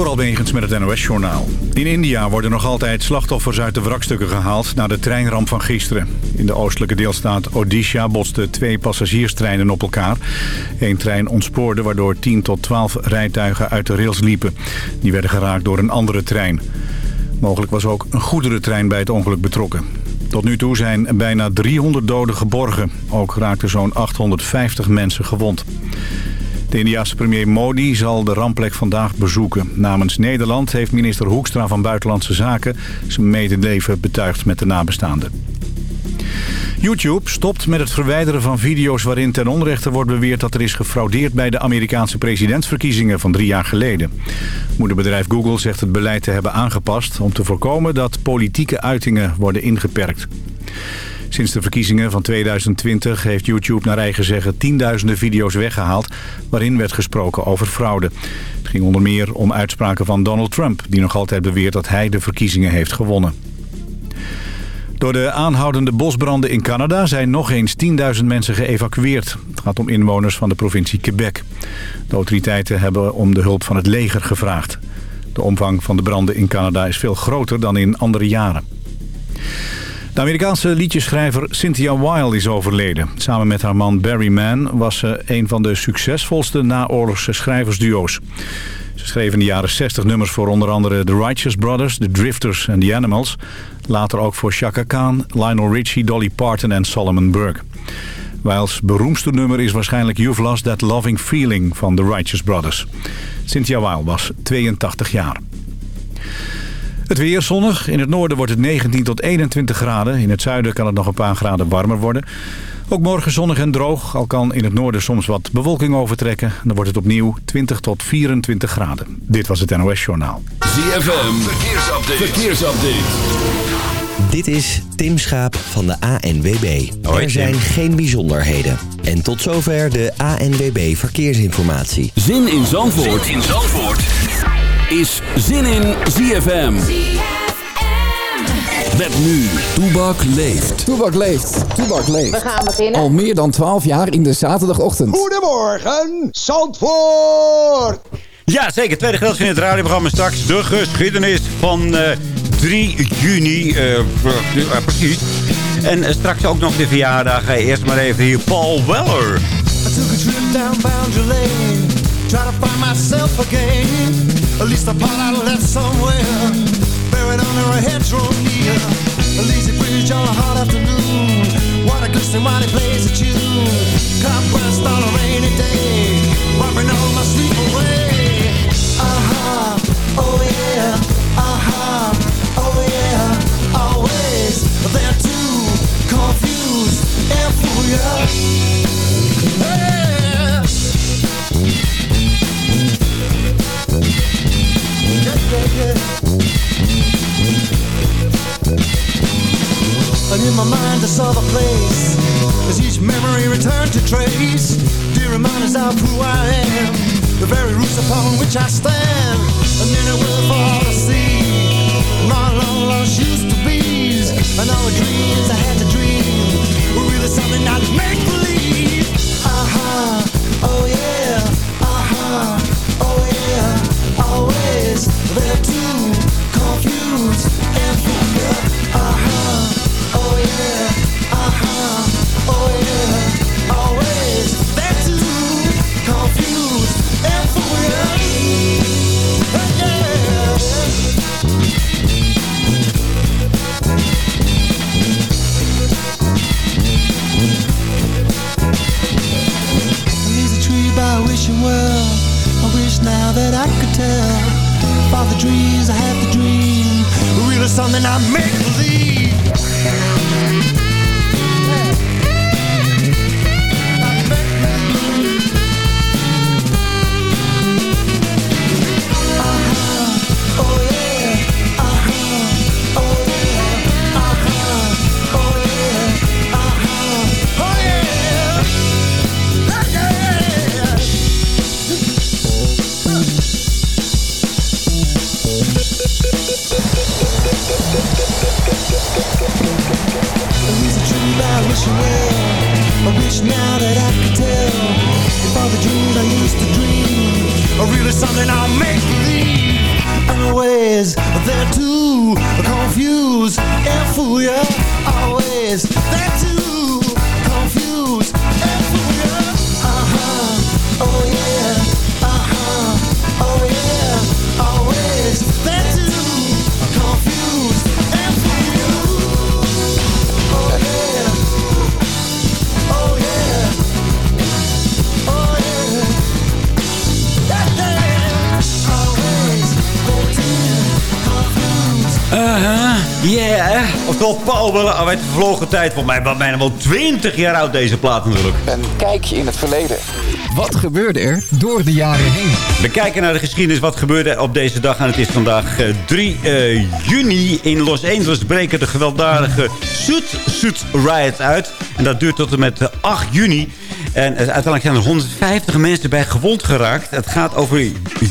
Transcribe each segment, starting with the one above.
Door Albegens met het NOS-journaal. In India worden nog altijd slachtoffers uit de wrakstukken gehaald... na de treinramp van gisteren. In de oostelijke deelstaat Odisha botsten twee passagierstreinen op elkaar. Eén trein ontspoorde waardoor 10 tot 12 rijtuigen uit de rails liepen. Die werden geraakt door een andere trein. Mogelijk was ook een goederentrein bij het ongeluk betrokken. Tot nu toe zijn bijna 300 doden geborgen. Ook raakten zo'n 850 mensen gewond. De Indiaanse premier Modi zal de rampplek vandaag bezoeken. Namens Nederland heeft minister Hoekstra van Buitenlandse Zaken... zijn medeleven betuigd met de nabestaanden. YouTube stopt met het verwijderen van video's waarin ten onrechte wordt beweerd dat er is gefraudeerd bij de Amerikaanse presidentsverkiezingen van drie jaar geleden. Moederbedrijf Google zegt het beleid te hebben aangepast om te voorkomen dat politieke uitingen worden ingeperkt. Sinds de verkiezingen van 2020 heeft YouTube naar eigen zeggen tienduizenden video's weggehaald... waarin werd gesproken over fraude. Het ging onder meer om uitspraken van Donald Trump... die nog altijd beweert dat hij de verkiezingen heeft gewonnen. Door de aanhoudende bosbranden in Canada zijn nog eens 10.000 mensen geëvacueerd. Het gaat om inwoners van de provincie Quebec. De autoriteiten hebben om de hulp van het leger gevraagd. De omvang van de branden in Canada is veel groter dan in andere jaren. De Amerikaanse liedjeschrijver Cynthia Weil is overleden. Samen met haar man Barry Mann was ze een van de succesvolste naoorlogse schrijversduo's. Ze schreef in de jaren 60 nummers voor onder andere The Righteous Brothers, The Drifters en The Animals. Later ook voor Chaka Khan, Lionel Richie, Dolly Parton en Solomon Burke. Wiles beroemdste nummer is waarschijnlijk You've Lost That Loving Feeling van The Righteous Brothers. Cynthia Weil was 82 jaar. Het weer zonnig. In het noorden wordt het 19 tot 21 graden. In het zuiden kan het nog een paar graden warmer worden. Ook morgen zonnig en droog. Al kan in het noorden soms wat bewolking overtrekken. Dan wordt het opnieuw 20 tot 24 graden. Dit was het NOS Journaal. ZFM. Verkeersupdate. Verkeersupdate. Dit is Tim Schaap van de ANWB. Hoi, er zijn Tim. geen bijzonderheden. En tot zover de ANWB Verkeersinformatie. Zin in Zandvoort, in Zandvoort. Is Zin in ZFM. Met nu, Toebak leeft. Toebak leeft. Toebak leeft. We gaan beginnen. Al meer dan 12 jaar in de zaterdagochtend. Goedemorgen, Zandvoort! Ja, zeker. Tweede gedeelte in het radioprogramma straks. De geschiedenis van eh, 3 juni. eh, eh, precies. En straks ook nog de verjaardag. Eh, Eerst maar even hier Paul Weller. I took a trip down Boundary Lane Try to find myself again At least the part I left somewhere. Buried under a hedgerow near. A lazy bridge on a hot afternoon. What a glistening while it plays a tune Compressed on a rainy day. Wiping all my sleep away. Aha, oh yeah. Aha, oh yeah. Always they're too confused and furious And in my mind I saw the place. As each memory returned to trace Dear reminders of who I am. The very roots upon which I stand. And in a will for all to see My long lost used to be's. And all the dreams I had to dream Were really something I'd make believe. Aha, oh yeah Aha, De vervlogen tijd. Voor mij, wat bijna wel 20 jaar oud deze plaat natuurlijk. Een kijkje in het verleden. Wat gebeurde er door de jaren heen? We kijken naar de geschiedenis. Wat gebeurde op deze dag? En het is vandaag eh, 3 eh, juni. In Los Angeles breken de gewelddadige Suit Suit Riot uit. En dat duurt tot en met eh, 8 juni. En eh, uiteindelijk zijn er 150 mensen bij gewond geraakt. Het gaat over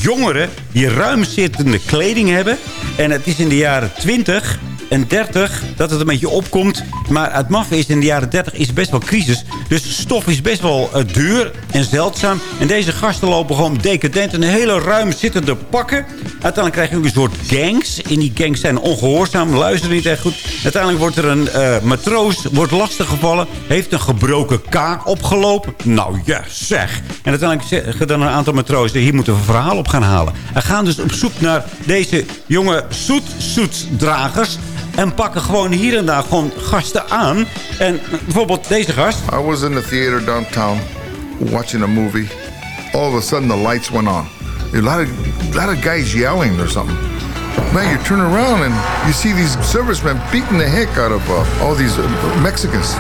jongeren die ruim zittende kleding hebben. En het is in de jaren 20 en 30 dat het een beetje opkomt. Maar het maffe is in de jaren 30 is best wel crisis. Dus stof is best wel eh, duur en zeldzaam. En deze gasten lopen gewoon decadent in een hele ruim zittende pakken. Uiteindelijk krijg je ook een soort gangs. En die gangs zijn ongehoorzaam, luisteren niet echt goed. Uiteindelijk wordt er een eh, matroos wordt lastiggevallen. Heeft een gebroken kaak opgelopen. Nou ja, zeg. En uiteindelijk zeggen dan een aantal matrozen... hier moeten we een verhaal op gaan halen. En gaan dus op zoek naar deze jonge zoet-zoetdragers... En pakken gewoon hier en daar gewoon gasten aan. En bijvoorbeeld deze gast. I was in the theater downtown watching a movie. All of a sudden, the lights went on. A lot of, lot of guys yelling or something. Man, you turn around and you see these servicemen beating the heck out of uh, all these uh, Mexicans.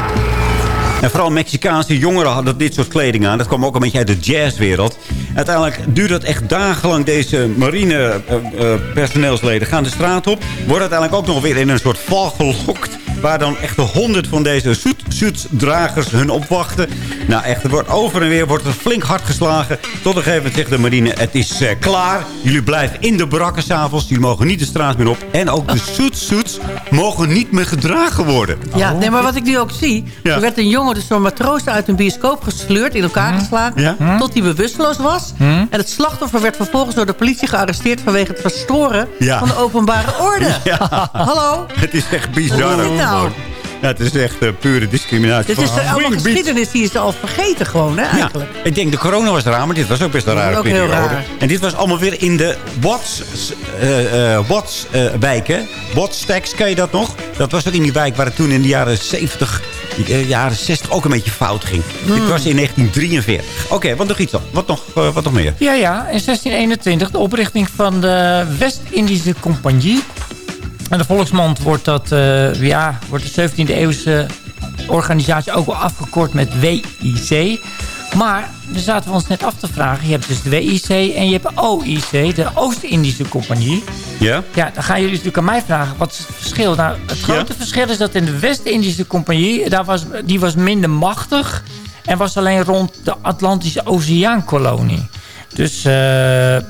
En vooral Mexicaanse jongeren hadden dit soort kleding aan. Dat kwam ook een beetje uit de jazzwereld. Uiteindelijk duurt het echt dagenlang. Deze marine eh, personeelsleden gaan de straat op. Worden uiteindelijk ook nog weer in een soort val gelokt. Waar dan echt de honderd van deze zoetdragers hun opwachten. Nou echt, er wordt over en weer wordt er flink hard geslagen. Tot een gegeven moment zegt de marine, het is eh, klaar. Jullie blijven in de barakken s'avonds. Jullie mogen niet de straat meer op. En ook de zoetzoets mogen niet meer gedragen worden. Ja, nee, maar wat ik nu ook zie... Ja. Er werd een jongen dus door een matroos uit een bioscoop gesleurd... in elkaar geslagen, Ja. tot hij bewusteloos was. En het slachtoffer werd vervolgens door de politie gearresteerd... vanwege het verstoren Ja. van de openbare orde. Ja. Hallo? Het is echt bizar. Hoe is dit nou? Gewoon. Ja, het is echt eh, pure discriminatie. Dit is de allemaal geschiedenis, die is al vergeten gewoon, hè, Ja, eigenlijk. ik denk de corona was raar, maar dit was ook best een rare ook heel periode. raar. En dit was allemaal weer in de Watts, eh eh, Watts eh, wijken. Watts Stacks, ken je dat nog? Dat was ook in die wijk waar het toen in de jaren 70, eh, jaren 60 ook een beetje fout ging. Hmm. Dit was in 1943. Oké, wat nog iets dan? Wat nog, wat nog meer? Ja, ja. In 1621 de oprichting van de West-Indische Compagnie. En de volksmond wordt, dat, eh, ja, wordt de 17e eeuwse organisatie ook wel afgekort met WIC. Maar we zaten we ons net af te vragen. Je hebt dus de WIC en je hebt OIC, de Oost-Indische Compagnie. Ja? Ja, dan gaan jullie natuurlijk aan mij vragen. Wat is het verschil? Nou, het grote verschil is dat in de West-Indische Compagnie... Daar was, die was minder machtig... en was alleen rond de Atlantische Oceaankolonie. Dus eh, eh,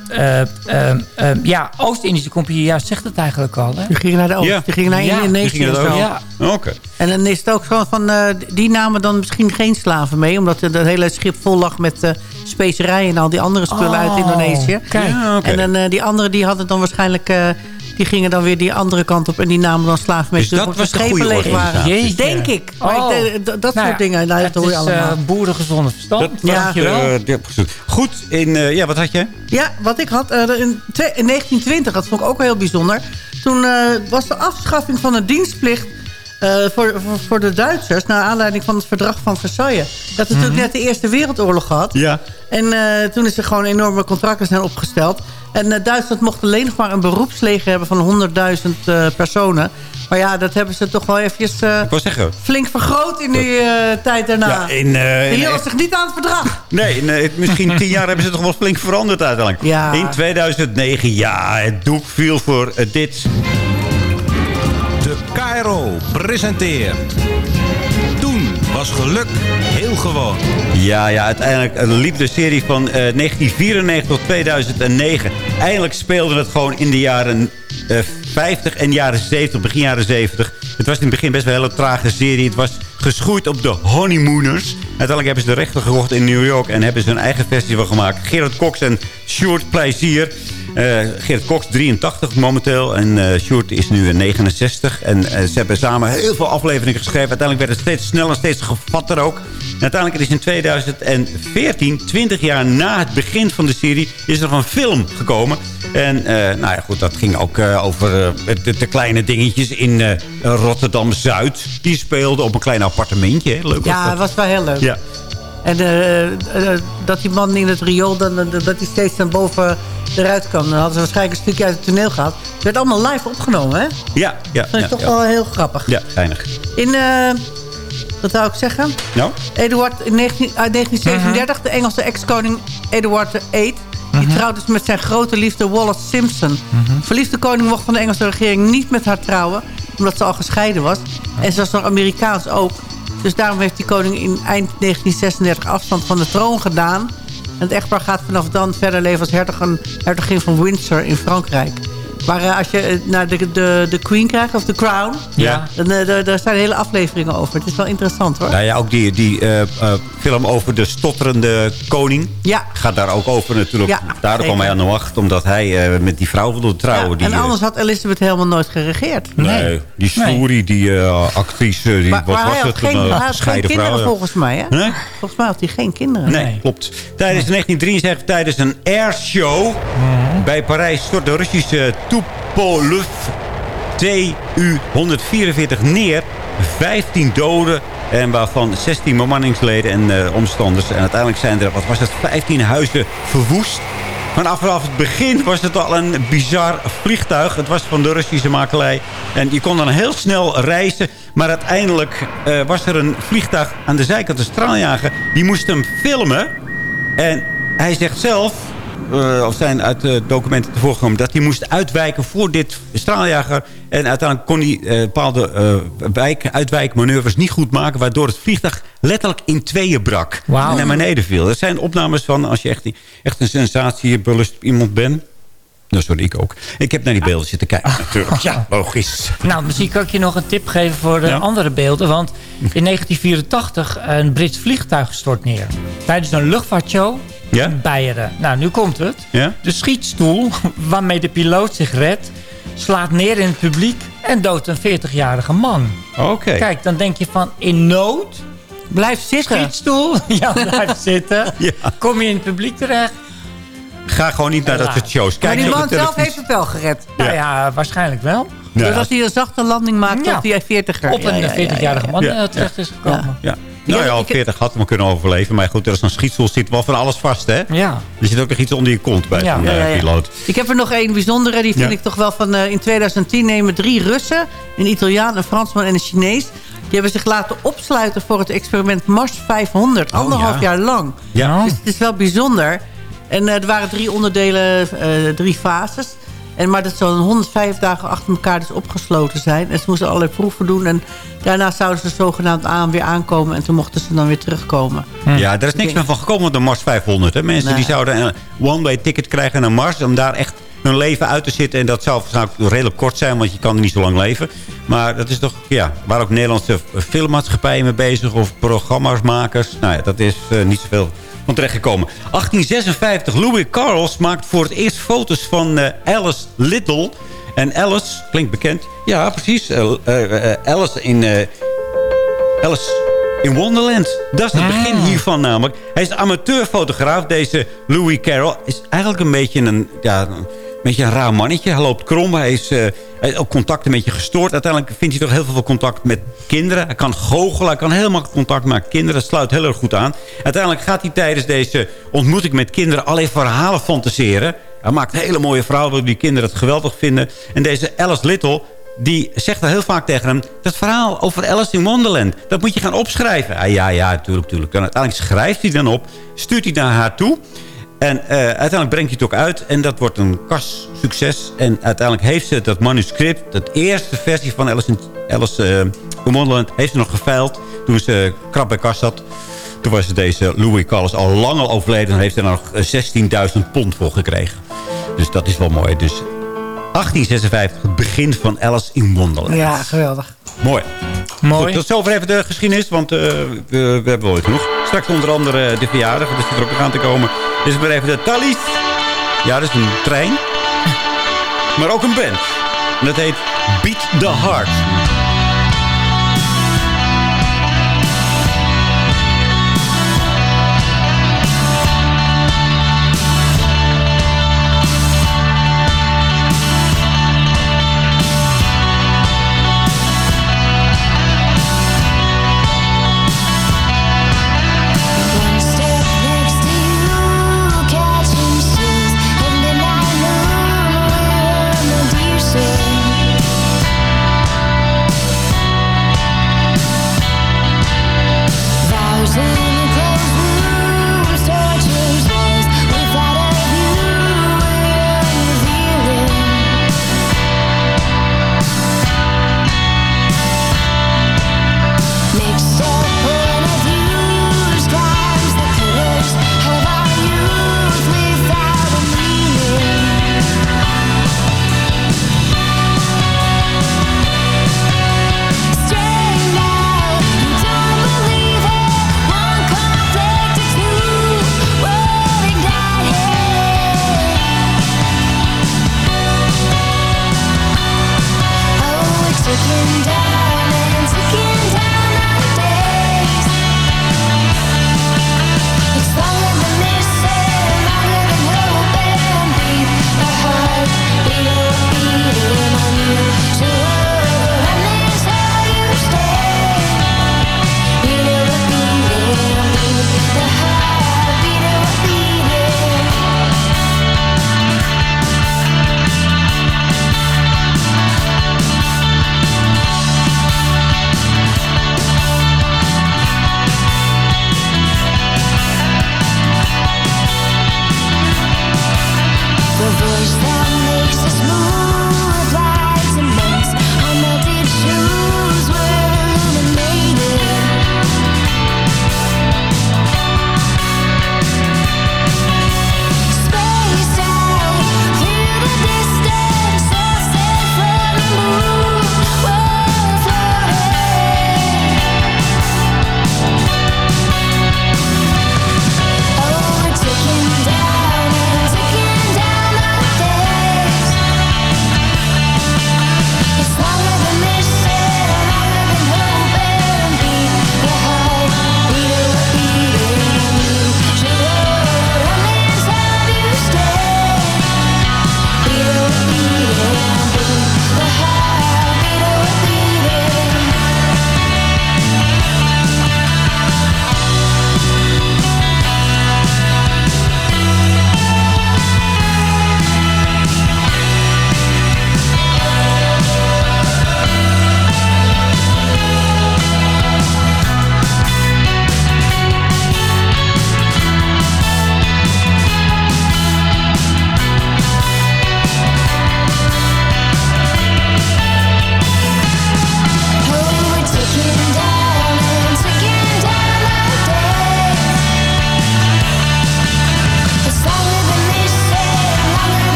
eh, eh, ja, Oost-Indische Compagnie, ja, zegt het eigenlijk al. Hè? Die gingen naar de oost, Ja. die gingen naar Ja, Indonesië en zo. Ja, Oké. En dan is het ook zo van, eh, die namen dan misschien geen slaven mee... omdat het hele schip vol lag met eh, specerijen en al die andere spullen uit Oh, Indonesië. Kijk. Ja, oké. En dan, eh, die anderen die hadden dan waarschijnlijk... die gingen dan weer die andere kant op en die namen dan slaven mee. Dus dat was de goede leeg waren. Denk ik. Maar Oh. ik denk, dat- Nou soort ja, dingen, nou, dat het hoor je is allemaal. eh, boerengezonde verstand. Dat Ja. Dankjewel. Eh. Goed, in, eh, ja, wat had je? Ja, wat ik had eh, in, in 1920, dat vond ik ook wel heel bijzonder. Toen eh, was de afschaffing van de dienstplicht eh, voor, voor, voor de Duitsers... naar aanleiding van het verdrag van Versailles. Dat is natuurlijk net de Eerste Wereldoorlog gehad. Ja. En eh, toen is er gewoon enorme contracten zijn opgesteld. En eh, Duitsland mocht alleen nog maar een beroepsleger hebben van 100.000 eh, personen. Maar ja, dat hebben ze toch wel eventjes eh, flink vergroot in die eh, tijd daarna. Ja, in, eh, hielden zich niet aan het verdrag. Nee, nee, misschien tien jaar hebben ze toch wel flink veranderd uiteindelijk. Ja. In 2009, ja, het doek viel voor dit. De KRO presenteert. Was geluk heel gewoon. Ja, ja, uiteindelijk eh, liep de serie van eh, 1994 tot 2009. Eindelijk speelde het gewoon in de jaren eh, 50 en jaren 70, begin jaren 70. Het was in het begin best wel een hele trage serie. Het was geschoeid op de honeymooners. Uiteindelijk hebben ze de rechten gekocht in New York... en hebben ze hun eigen van gemaakt. Gerard Cox en Sjoerd Plezier. Eh Geert Cox, 83 momenteel. En eh Sjoerd is nu 69. En eh, ze hebben samen heel veel afleveringen geschreven. Uiteindelijk werd het steeds sneller, steeds gevatter ook. En uiteindelijk is in 2014, 20 jaar na het begin van de serie... is er een film gekomen. En nou ja, goed, dat ging ook over de, de kleine dingetjes in Rotterdam-Zuid. Die speelden op een klein appartementje. hè. Leuk was Ja, dat. was wel heel leuk. Ja. En dat die man in het riool, dan- dat hij steeds naar boven eruit kwam. Dan hadden ze waarschijnlijk een stukje uit het toneel gehad. Het werd allemaal live opgenomen, hè? Dat Ja, ja, ja, ik toch ja. wel heel grappig. Ja, geinig. In, eh, wat zou ik zeggen? Nou? Eduard, in 19, uit 1937, de Engelse ex-koning Edward VIII... die trouwde dus met zijn grote liefde Wallace Simpson. Verliefde koning mocht van de Engelse regering niet met haar trouwen... omdat ze al gescheiden was. En ze was nog Amerikaans ook. Dus daarom heeft die koning in eind 1936 afstand van de troon gedaan. En het echtpaar gaat vanaf dan verder leven als hertogin, hertogin van Windsor in Frankrijk. Maar eh, als je eh, naar de, de, de Queen krijgt, of de Crown... Ja. Dan, eh, daar, daar zijn hele afleveringen over. Het is wel interessant hoor. Nou ja, ook die, die eh, eh, film over de stotterende koning. Ja. Gaat daar ook over natuurlijk. Ja, kwam hij aan de wacht. Omdat hij eh, met die vrouw wilde trouwen. Ja, die, en anders had Elizabeth helemaal nooit geregeerd. Nee, die Story, die actrice, die, Maar, wat maar was hij had het? geen, Een, hij had geen kinderen vrouw. ja. volgens mij. Hè? Nee? Volgens mij had hij geen kinderen. Nee, klopt. Tijdens 1973, tijdens een airshow bij Parijs... stort de Russische Tupolev TU-144 neer. 15 doden en waarvan 16 bemanningsleden en eh, omstanders. En uiteindelijk zijn er, wat was het, 15 huizen verwoest. Vanaf het begin was het al een bizar vliegtuig. Het was van de Russische makelij. En je kon dan heel snel reizen. Maar uiteindelijk eh, was er een vliegtuig aan de zijkant, een straaljager. Die moest hem filmen. En hij zegt zelf, eh, of zijn uit de documenten tevoren gekomen... dat hij moest uitwijken voor dit straaljager. En uiteindelijk kon hij eh, bepaalde eh, wijk, uitwijkmanoeuvres niet goed maken... waardoor het vliegtuig letterlijk in tweeën brak. En naar beneden viel. Er zijn opnames van als je echt, echt een sensatiebelust iemand bent... Nou, sorry, ik ook. Ik heb naar die beelden zitten kijken, natuurlijk. Ja, logisch. Nou, misschien kan ik je nog een tip geven voor de Ja. andere beelden. Want in 1984 een Brits vliegtuig stort neer. Tijdens een luchtvaartshow Ja? in Beieren. Nou, nu komt het. Ja? De schietstoel waarmee de piloot zich redt... slaat neer in het publiek en doodt een 40-jarige man. Oké. Kijk, dan denk je van in nood... Blijf zitten. Schietstoel, ja, blijf zitten. Ja. Kom je in het publiek terecht? Ga gewoon niet naar dat soort shows. Maar Kijk die niet op man zelf heeft het wel gered. Nou ja, waarschijnlijk wel. Ja, dus als hij een zachte landing maakt Ja. die 40er. Op een 40-jarige man Ja. eh, terecht is gekomen. Ja. Nou ja, al ik heb- 40 had hem kunnen overleven. Maar goed, er is een schietsel zit wel van alles vast, hè? Ja. Er zit ook nog iets onder je kont bij zo'n eh, piloot. Ik heb er nog één bijzondere. Die vind ik toch wel van... eh, in 2010 nemen drie Russen, een Italiaan, een Fransman en een Chinees... die hebben zich laten opsluiten voor het experiment Mars 500. Anderhalf ja. jaar lang. Ja. Dus het is wel bijzonder. En eh, er waren drie onderdelen, drie fases. En, maar dat zo'n 105 dagen achter elkaar dus opgesloten zijn. En ze moesten allerlei proeven doen. En daarna zouden ze zogenaamd aan weer aankomen. En toen mochten ze dan weer terugkomen. Ja, daar is niks meer van gekomen met de Mars 500. Hè? Mensen Nee. die zouden een one-way ticket krijgen naar Mars... om daar echt hun leven uit te zitten. En dat zou waarschijnlijk redelijk kort zijn, want je kan er niet zo lang leven. Maar dat is toch, ja, waar ook Nederlandse filmmaatschappijen mee bezig... of programma's Nou ja, dat is eh, niet zoveel van terechtgekomen. 1856, Louis Carlos maakt voor het eerst foto's van eh, Alice Little... En Alice, klinkt bekend. Ja, precies. eh, eh, Alice in... Alice in Wonderland. Dat is het begin hiervan namelijk. Hij is amateurfotograaf. Deze Louis Carroll is eigenlijk een beetje een, ja, een beetje een raar mannetje. Hij loopt krom. Hij is, ook contact een beetje gestoord. Uiteindelijk vindt hij toch heel veel contact met kinderen. Hij kan goochelen. Hij kan makkelijk contact maken met kinderen. Dat sluit heel erg goed aan. Uiteindelijk gaat hij tijdens deze ontmoeting met kinderen... alleen verhalen fantaseren. Hij maakt hele mooie verhalen... die kinderen het geweldig vinden. En deze Alice Little die zegt al heel vaak tegen hem... dat verhaal over Alice in Wonderland, dat moet je gaan opschrijven. Ah, ja, ja, tuurlijk, tuurlijk. En uiteindelijk schrijft hij dan op, stuurt hij naar haar toe... En eh, uiteindelijk brengt hij het ook uit. En dat wordt een kassucces. En uiteindelijk heeft ze dat manuscript... de eerste versie van Alice in, Alice, eh, Wonderland... heeft ze nog geveild toen ze krap bij kas zat. Toen was deze Louis Carlos al lang al overleden... en heeft er nog eh, 16.000 pond voor gekregen. Dus dat is wel mooi. Dus 1856, het begin van Alice in Wonderland. Ja, geweldig. Mooi. Mooi. Goed, tot zover even de geschiedenis, want eh, we, we hebben wel genoeg. Straks onder andere de verjaardag, dus er ook aan te komen. Dit is maar even de Thalys. Ja, dat is een trein. maar ook een band. En dat heet Beat the Heart.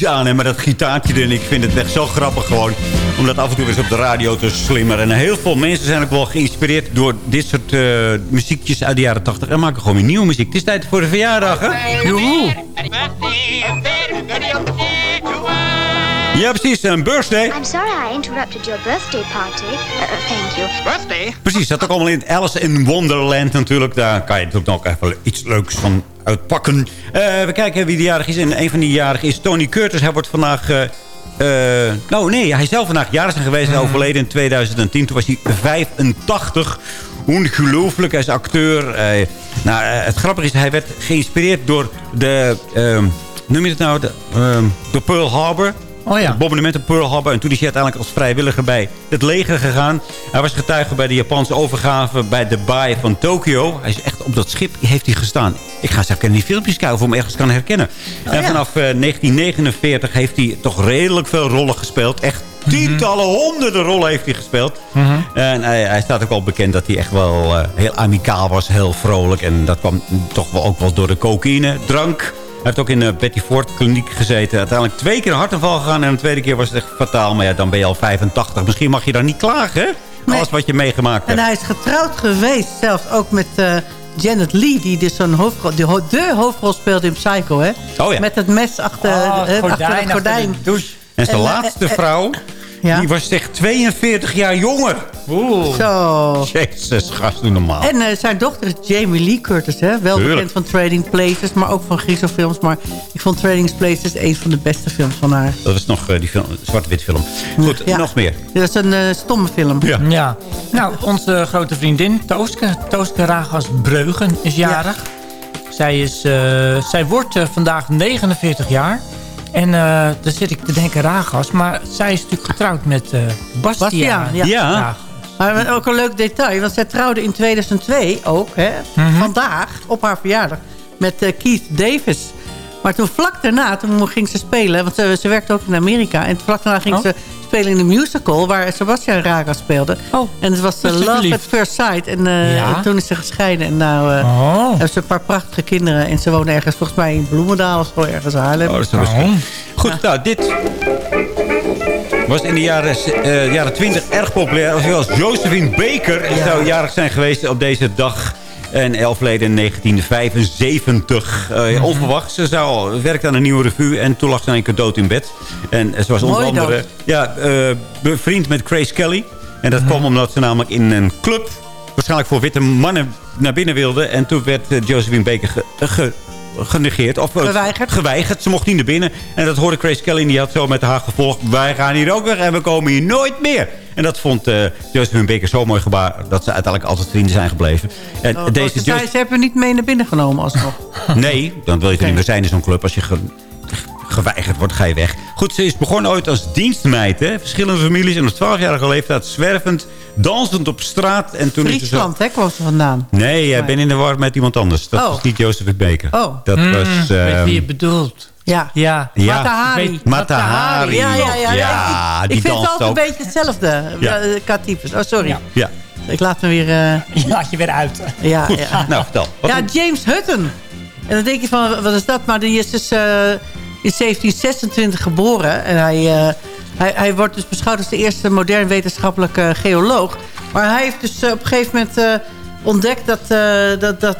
Ethisch aan, hè, maar dat gitaartje erin. Ik vind het echt zo grappig gewoon. Om dat af en toe eens op de radio te slimmeren. En heel veel mensen zijn ook wel geïnspireerd door dit soort eh, muziekjes uit de jaren 80. En maken gewoon weer nieuwe muziek. Het is tijd voor de verjaardag, hè? Joehoe. Ja, precies. Een birthday. I'm sorry I interrupted your birthday party. Uh, thank you. Precies, dat ook allemaal in Alice in Wonderland natuurlijk. Daar kan je natuurlijk nog even iets leuks van uitpakken. Eh, we kijken wie de jarig is. En een van die jarigen is Tony Curtis. Hij wordt vandaag... eh eh, nou nee, hij is zelf vandaag jarig zijn geweest. Hij is overleden in 2010. Toen was hij 85. Ongelooflijk, hij is acteur. Eh, nou, het grappige is, hij werd geïnspireerd door de... ehm, noem je het nou? De, ehm, de Pearl Harbor. Oh ja. Het bombardement op Pearl Harbor. En toen is hij uiteindelijk als vrijwilliger bij het leger gegaan. Hij was getuige bij de Japanse overgave bij de baai van Tokio. Hij is echt op dat schip heeft hij gestaan. Ik ga eens even in die filmpjes kijken of ik hem ergens kan herkennen. en vanaf eh, 1949 heeft hij toch redelijk veel rollen gespeeld. Echt tientallen, honderden rollen heeft hij gespeeld. En hij, hij staat ook wel bekend dat hij echt wel eh, heel amicaal was. Heel vrolijk. En dat kwam toch wel ook wel door de cocaïne, drank... heeft ook in de Betty Ford kliniek gezeten. Uiteindelijk twee keer een hartaanval gegaan. En de tweede keer was het echt fataal. Maar ja, dan ben je al 85. Misschien mag je dan niet klagen, hè? Alles wat je meegemaakt En hebt. hij is getrouwd geweest, zelfs ook met eh, Janet Lee... die dus zo'n hoofdrol, die ho- de hoofdrol speelde in Psycho, hè? Oh ja. Met het mes achter, Oh, eh, gordijn, achter achter het de gordijn. douche. En zijn En, eh, laatste eh, vrouw, Ja. die was echt 42 jaar jonger. Oeh. Zo. Jezus, gast, doe normaal. En eh, zijn dochter is Jamie Lee Curtis, hè? Wel Tuurlijk. bekend van Trading Places, maar ook van Griezelfilms. Maar ik vond Trading Places een van de beste films van haar. Dat was nog eh, die zwart-wit film. Goed, Ja. nog meer. Dat is een eh, stomme film. Ja. Ja. Nou, onze grote vriendin Tooske, Tooske Ragas Breugen is jarig. Zij, is, eh, zij wordt vandaag 49 jaar. En eh dan zit ik te denken Ragas. Maar zij is natuurlijk getrouwd met eh Bastiaan. Bastiaan, ja. Ja. Maar ook een leuk detail, want zij trouwde in 2002 ook, hè, Mhm. vandaag, op haar verjaardag, met eh, Keith Davis. Maar toen vlak daarna, toen ging ze spelen, want ze, ze werkte ook in Amerika. En vlak daarna ging Oh. ze spelen in een musical waar Sebastian Raga speelde. Oh. En het was Was ze Love at First Sight. En, eh, Ja? en toen is ze gescheiden. En nou eh, Oh. hebben ze een paar prachtige kinderen. En ze wonen ergens, volgens mij in Bloemendaal of zo, ergens Haarlem. Oh, dat is wel Oh. Goed, nou, dit was in de jaren, eh, jaren 20 erg populair. Als als Josephine Baker zou jarig zijn geweest op deze dag. En overleden in 1975. Eh, onverwacht. Ze zou, werkte aan een nieuwe revue. En toen lag ze in één keer dood in bed. En ze was onder andere dood. ja, eh, bevriend met Grace Kelly. En dat kwam omdat ze namelijk in een club... waarschijnlijk voor witte mannen naar binnen wilde. En toen werd eh, Josephine Baker ge- ge- genegeerd. Of, eh, Geweigerd. geweigerd. Ze mocht niet naar binnen. En dat hoorde Grace Kelly en die had zo met haar gevolgd. Wij gaan hier ook weg en we komen hier nooit meer. En dat vond eh Josephine Baker zo mooi gebaar... dat ze uiteindelijk altijd vrienden zijn gebleven. En Oh, deze Jos- ze hebben niet mee naar binnen genomen alsnog. Nee, dan wil je er niet meer zijn in zo'n club. Als je geweigerd wordt, ga je weg. Goed, ze is begonnen ooit als dienstmeid. Hè? Verschillende families en op 12-jarige leeftijd zwervend, dansend op straat. En toen is ze zo- Friesland, hè, kwam ze vandaan. Nee, jij bent in de war met iemand anders. Dat Oh. was niet Josephine Baker. Oh. Dat Mm, was... ik weet ehm, wie je bedoelt. Ja. Ja. Ja. Matahari. Matahari. Ja, ja, ja. Ja, ik, die ik vind danst het altijd ook. een beetje hetzelfde. Ja. Types. Oh, sorry. Ja. Ja, Ik laat me weer... eh, Je laat je weer uit. ja, goed. ja. Nou, vertel. Wat ja, James Hutton. En dan denk je van, wat is dat? Maar die is dus eh, in 1726 geboren. En hij, eh, hij, hij wordt dus beschouwd als de eerste modern wetenschappelijke geoloog. Maar hij heeft dus eh, op een gegeven moment eh, ontdekt dat... dat, dat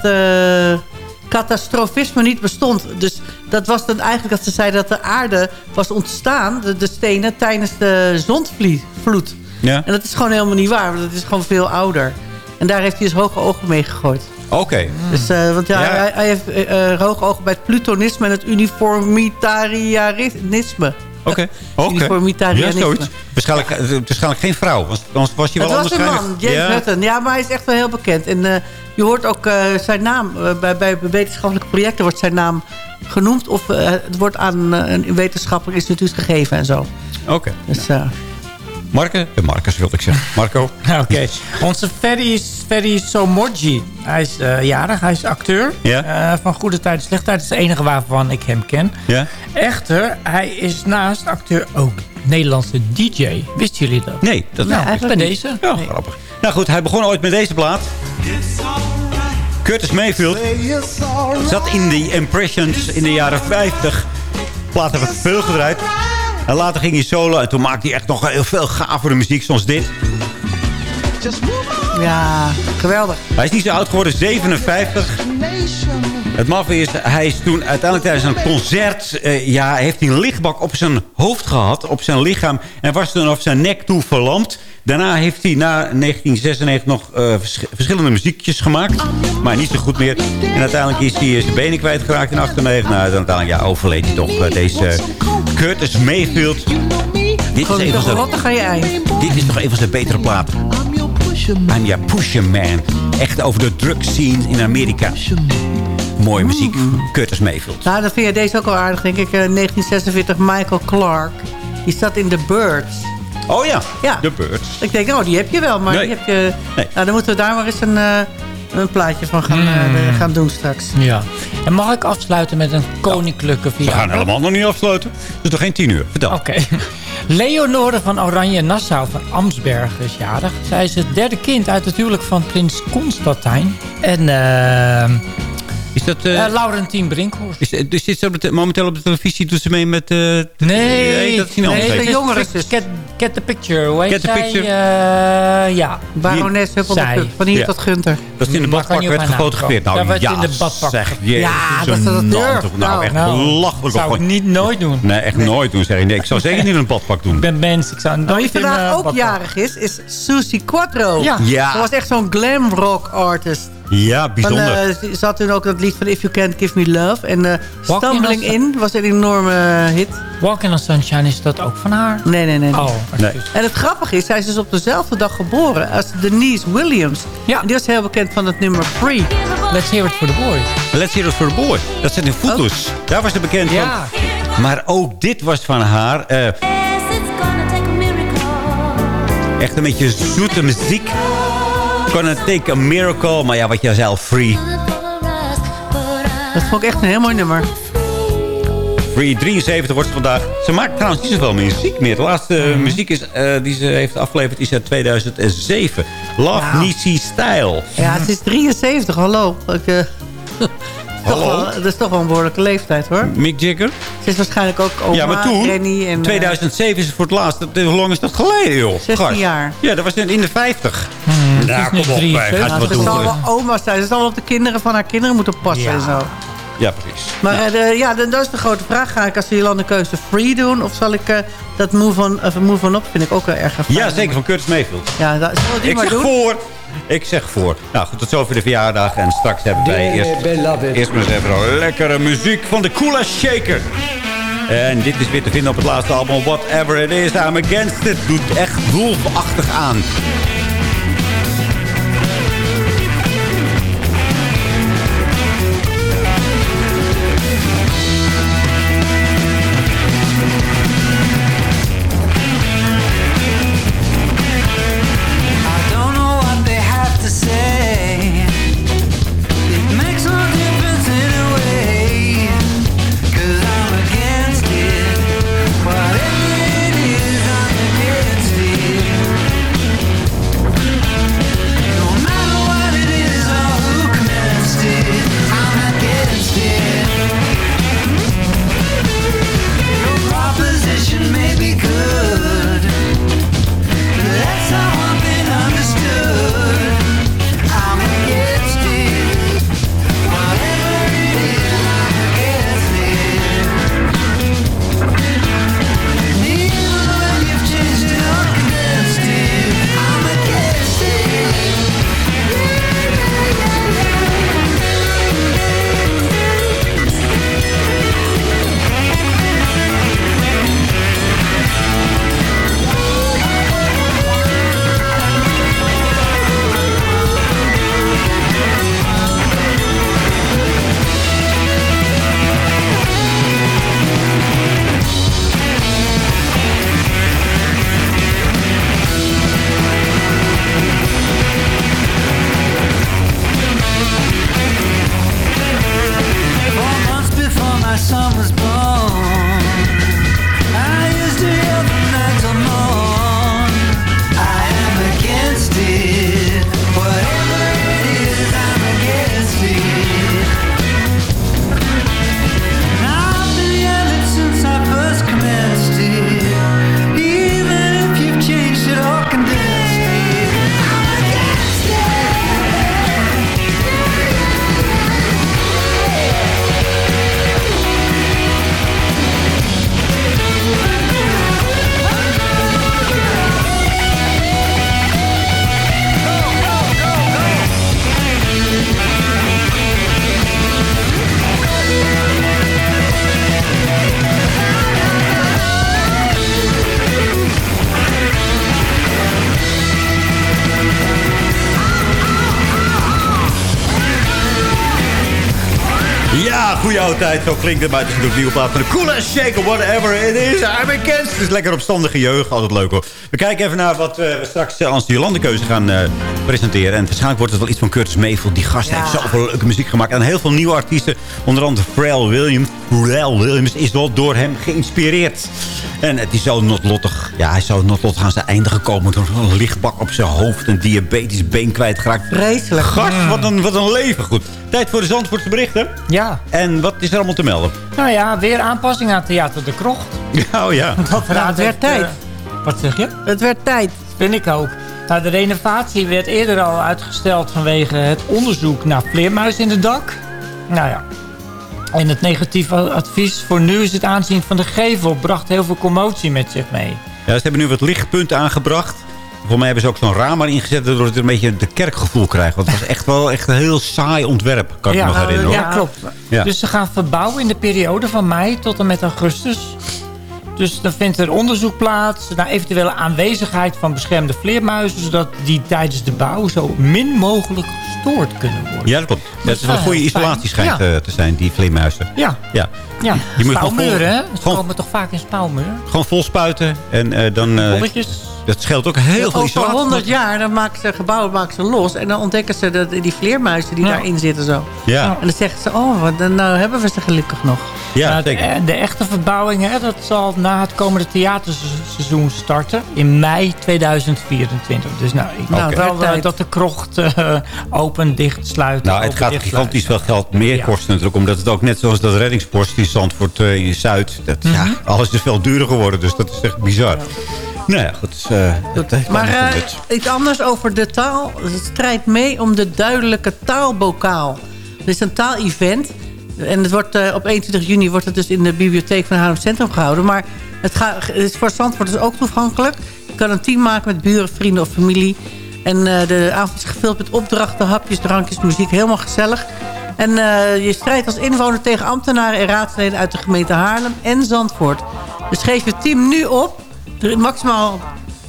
catastrofisme niet bestond. Dus dat was dan eigenlijk dat ze zeiden dat de aarde was ontstaan, de, de stenen, tijdens de zondvloed. Ja, En dat is gewoon helemaal niet waar, want het is gewoon veel ouder. En daar heeft hij dus hoge ogen mee gegooid. Oké. Dus, eh, want ja, Ja. Hij, hij heeft eh, eh, hoge ogen bij het plutonisme en het uniformitarianisme. Oké. Uniformitarianisme. Ja. Waarschijnlijk, eh, waarschijnlijk geen vrouw. Want Anders was hij Het wel was een anders man, James ja. Hutton. Ja, maar hij is echt wel heel bekend. En eh, je hoort ook eh, zijn naam, eh, bij, bij wetenschappelijke projecten wordt zijn naam genoemd. Of eh, het wordt aan eh, een wetenschappelijk instituut gegeven en zo. Oké. Dus, eh, Marke? Eh, Marcus wilde ik zeggen. Marco? Oké. Onze Ferry is Ferry. Hij is eh, jarig, hij is acteur. Ja. Eh, van Goede Tijden, Slechte Tijden. Dat is de enige waarvan ik hem ken. Ja? Echter, hij is naast acteur ook Nederlandse DJ. Wisten jullie dat? Nee, dat Nou, bij eigenlijk niet. deze. Ja, grappig. Nou goed, hij begon ooit met deze plaat. Curtis Mayfield zat in de Impressions in de jaren 50. Plaat heb ik veel gedraaid. En later ging hij solo en toen maakte hij echt nog heel veel gavere muziek, zoals dit. ja, geweldig. Hij is niet zo oud geworden, 57. Het maffe is, hij is toen uiteindelijk tijdens een concert... eh, ja, heeft hij een lichtbak op zijn hoofd gehad, op zijn lichaam... en was toen op zijn nek toe verlamd. Daarna heeft hij na 1996 nog eh, vers- verschillende muziekjes gemaakt. Maar niet zo goed meer. En uiteindelijk is hij zijn benen kwijtgeraakt in 98. Nou, uiteindelijk ja, overleed hij toch eh, deze Curtis Mayfield. Dit is, zijn, je eind. dit is toch een van zijn betere platen. I'm your pusher man. Echt over de drug scene in Amerika. Mooie muziek. Curtis Mayfield. Nou, dan vind je deze ook wel aardig, denk ik. Eh, 1946, Michael Clark. Die zat in The Birds. Oh ja, Ja. The Birds. Ik denk, oh, die heb je wel, maar Nee. die heb je... Nee. Nou, dan moeten we daar maar eens een, eh, een plaatje van gaan, eh, Hmm. gaan doen straks. Ja. En mag ik afsluiten met een koninklijke We verjaardag? gaan helemaal nog niet afsluiten. Dus nog geen tien uur. Vertel. Oké. Leonore van Oranje-Nassau van Amsberg is jarig. Zij is het derde kind uit het huwelijk van prins Constantijn. En eh, Is dat... eh, Eh, Laurentien Brinkhorst. is, dus zit ze op de- momenteel op de televisie? Doet ze mee met... eh, Nee, nee, dat is niet anders. nee, de jongere zus. Get, get the picture. Hoe heet Get the zij? picture. Eh, ja. Barones Huppeldepup, Zij. van hier Ja. tot Gunter. Dat is in de badpak werd gefotografeerd. Nou Dat ja, in de badpak zeg. Jezus, Ja, dat ze dat durft. Nou, Nou, echt nou, belachelijk. zou ik niet nooit doen. Nee, echt nooit doen, zeg ik. Nee, ik zou zeker niet in een badpak doen. Ik ben mens, ik zou nooit Nou, wie in, vandaag eh, ook jarig is, is Susie Quattro. Ja. Ja. Ze was echt zo'n glam rock artist. Ja, Van, bijzonder. eh, ze ze had toen ook dat lied van If You Can't Give Me Love. En eh, Stumbling In was een enorme eh, hit. Walking on Sunshine, is dat ook van haar? Nee, nee, nee. nee. Oh, Nee. En het grappige is, zij is dus op dezelfde dag geboren als Denise Williams. Ja. En die was heel bekend van het nummer Free. Let's hear it for the boy. Let's Hear It For The Boy. Dat zit in Footloose. Daar was ze bekend Ja. van. Maar ook dit was van haar. eh, echt een beetje zoete muziek. Gonna take a miracle. Maar ja, wat jij al, free. Dat vond ik echt een heel mooi nummer. Free 73 wordt ze vandaag. Ze maakt trouwens niet zoveel muziek meer. De laatste Mhm. muziek is, eh, die ze heeft afgeleverd is uit 2007. Love Nou. Niecy Style. Ja, het is 73, hallo. Ik, eh, Hallo? wel- dat is toch wel een behoorlijke leeftijd, hoor. Mick Jagger. Ze is waarschijnlijk ook oma, ja, maar toen, Rennie en... eh, 2007 is het voor het laatst. Hoe lang is dat geleden, joh? 16 Gast. jaar. Ja, dat was in in de 50. het is nu kom op. 73. hè. Gaat nou, wat ze doen. zal wel oma zijn. Ze zal wel op de kinderen van haar kinderen moeten passen Ja. en zo. Ja, precies. Maar eh, de- ja, de- dat is de grote vraag. Ga ik als Jolande keuze free doen? Of zal ik eh, dat move on, of move on up vind ik ook wel erg fijn. Ja, zeker van Curtis Mayfield. Ja, dat, zullen we die Ik maar zeg doen? voor. Ik zeg voor. Nou goed, tot zover de verjaardag. En straks hebben wij eerst, eerst maar eens even een lekkere muziek van de Kula Shaker. En dit is weer te vinden op het laatste album. Whatever it is, I'm against it. Doet echt wolfachtig aan. Tijd. Zo klinkt het. Maar het is natuurlijk nieuwe plaat van de Kula Shaker. Whatever it is, I'm against. Het is lekker opstandige jeugd. Altijd leuk hoor. We kijken even naar wat eh, we straks eh, als de Jolandekeuze gaan eh, presenteren. En waarschijnlijk wordt het wel iets van Curtis Mayfield. Die gast heeft zoveel leuke muziek gemaakt. En heel veel nieuwe artiesten. Onder andere Pharrell Williams. Pharrell Williams is wel door hem geïnspireerd. En het is zo noodlottig. Ja, hij zou noodlottig aan zijn einde gekomen. Door een lichtbak op zijn hoofd. Een diabetisch been kwijtgeraakt. Vreselijk. Gast, wat een, wat een leven. Goed. Tijd voor de Zandvoortse berichten. Ja. En wat is er allemaal te melden? Nou ja, weer aanpassing aan Theater de Krocht. Oh ja. Dat Nou, het werd tijd. wat zeg je? Het werd tijd. Vind ik ook. Nou, de renovatie werd eerder al uitgesteld vanwege het onderzoek naar vleermuizen in het dak. Nou ja. En het negatieve advies voor nu is het aanzien van de gevel bracht heel veel commotie met zich mee. Ja, ze hebben nu wat lichtpunten aangebracht. Volgens mij hebben ze ook zo'n raam erin gezet... waardoor het een beetje de kerkgevoel krijgt. Want het was echt wel echt een heel saai ontwerp, kan ik me nog herinneren. ja, klopt. Ja. Dus ze gaan verbouwen in de periode van mei tot en met augustus. Dus dan vindt er onderzoek plaats naar eventuele aanwezigheid van beschermde vleermuizen... zodat die tijdens de bouw zo min mogelijk gestoord kunnen worden. Ja, dat klopt. Dat is wel een Ah, goede isolatie schijnt Ja. eh, te zijn, die vleermuizen. Ja. Ja. Ja, Je moet gewoon vol- spouwmuren, hè? Ze gewoon- komen toch vaak in spouwmuren? Gewoon vol spuiten. En eh, dan... eh, Bolletjes. dat scheelt ook heel veel Over isolatie. 100 jaar dan maken ze gebouwen maken ze los. En dan ontdekken ze dat, die vleermuizen die Ja. daarin zitten zo. Ja. En dan zeggen ze, oh, wat, dan nou hebben we ze gelukkig nog. Ja, Nou, de, de echte verbouwing hè, dat zal na het komende theaterseizoen starten. In mei 2024. Dus nou, ik Nou, nou, wel wel eh, tijd. dat de krocht eh, open, dicht, sluit. Nou, het open, gaat dicht, gigantisch sluit. veel geld meer Ja. kosten natuurlijk. Omdat het ook net zoals dat reddingspost in Zandvoort eh, in Zuid. Dat, ja, Mhm. alles is veel duurder geworden. Dus dat is echt bizar. Nou ja, goed. eh, heeft Maar eh, iets anders over de taal. Het strijdt mee om de duidelijke taalbokaal. Het is een taalevent. En het wordt, op 21 juni wordt het dus in de bibliotheek van Haarlem Centrum gehouden. Maar het, gaat, het is voor Zandvoort dus ook toegankelijk. Je kan een team maken met buren, vrienden of familie. En eh, de avond is gevuld met opdrachten, hapjes, drankjes, muziek. Helemaal gezellig. En eh, je strijdt als inwoner tegen ambtenaren en raadsleden uit de gemeente Haarlem en Zandvoort. Dus geef je team nu op. Maximaal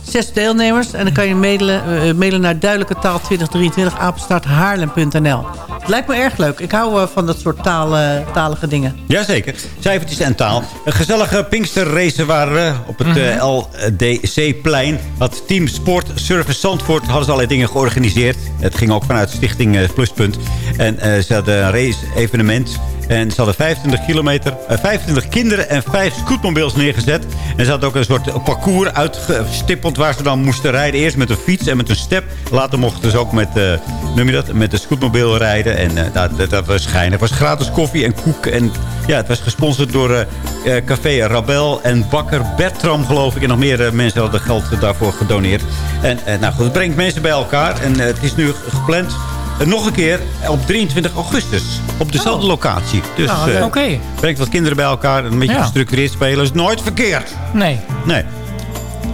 zes deelnemers. En dan kan je mailen, eh, mailen naar duidelijke taal 2023 apenstaarthaarlem.nl. Het lijkt me erg leuk. Ik hou eh, van dat soort taal, eh, talige dingen. Jazeker. Cijfertjes en taal. Een gezellige Pinksterrace waren eh, op het Mhm. eh, LDC-plein. Had Team Sport Service Zandvoort hadden ze allerlei dingen georganiseerd. Het ging ook vanuit Stichting eh, Pluspunt. En eh, ze hadden een race-evenement. En ze hadden 25 kilometer, eh, 25 kinderen en 5 scootmobiles neergezet. En ze hadden ook een soort parcours uitgestippeld waar ze dan moesten rijden. Eerst met een fiets en met een step. Later mochten ze ook met, eh noem je dat, met de scootmobiel rijden. En eh, dat, dat, was schijn. Het was gratis koffie en koek. En ja, het was gesponsord door eh, eh, Café Rabel en Bakker Bertram, geloof ik. En nog meer eh, mensen hadden geld daarvoor gedoneerd. En eh, nou goed, het brengt mensen bij elkaar. En eh, het is nu gepland eh, nog een keer op 23 augustus. Op dezelfde locatie. Dus Nou, eh, oké. brengt wat kinderen bij elkaar. Een beetje Ja. gestructureerd spelen is nooit verkeerd. Nee. Nee.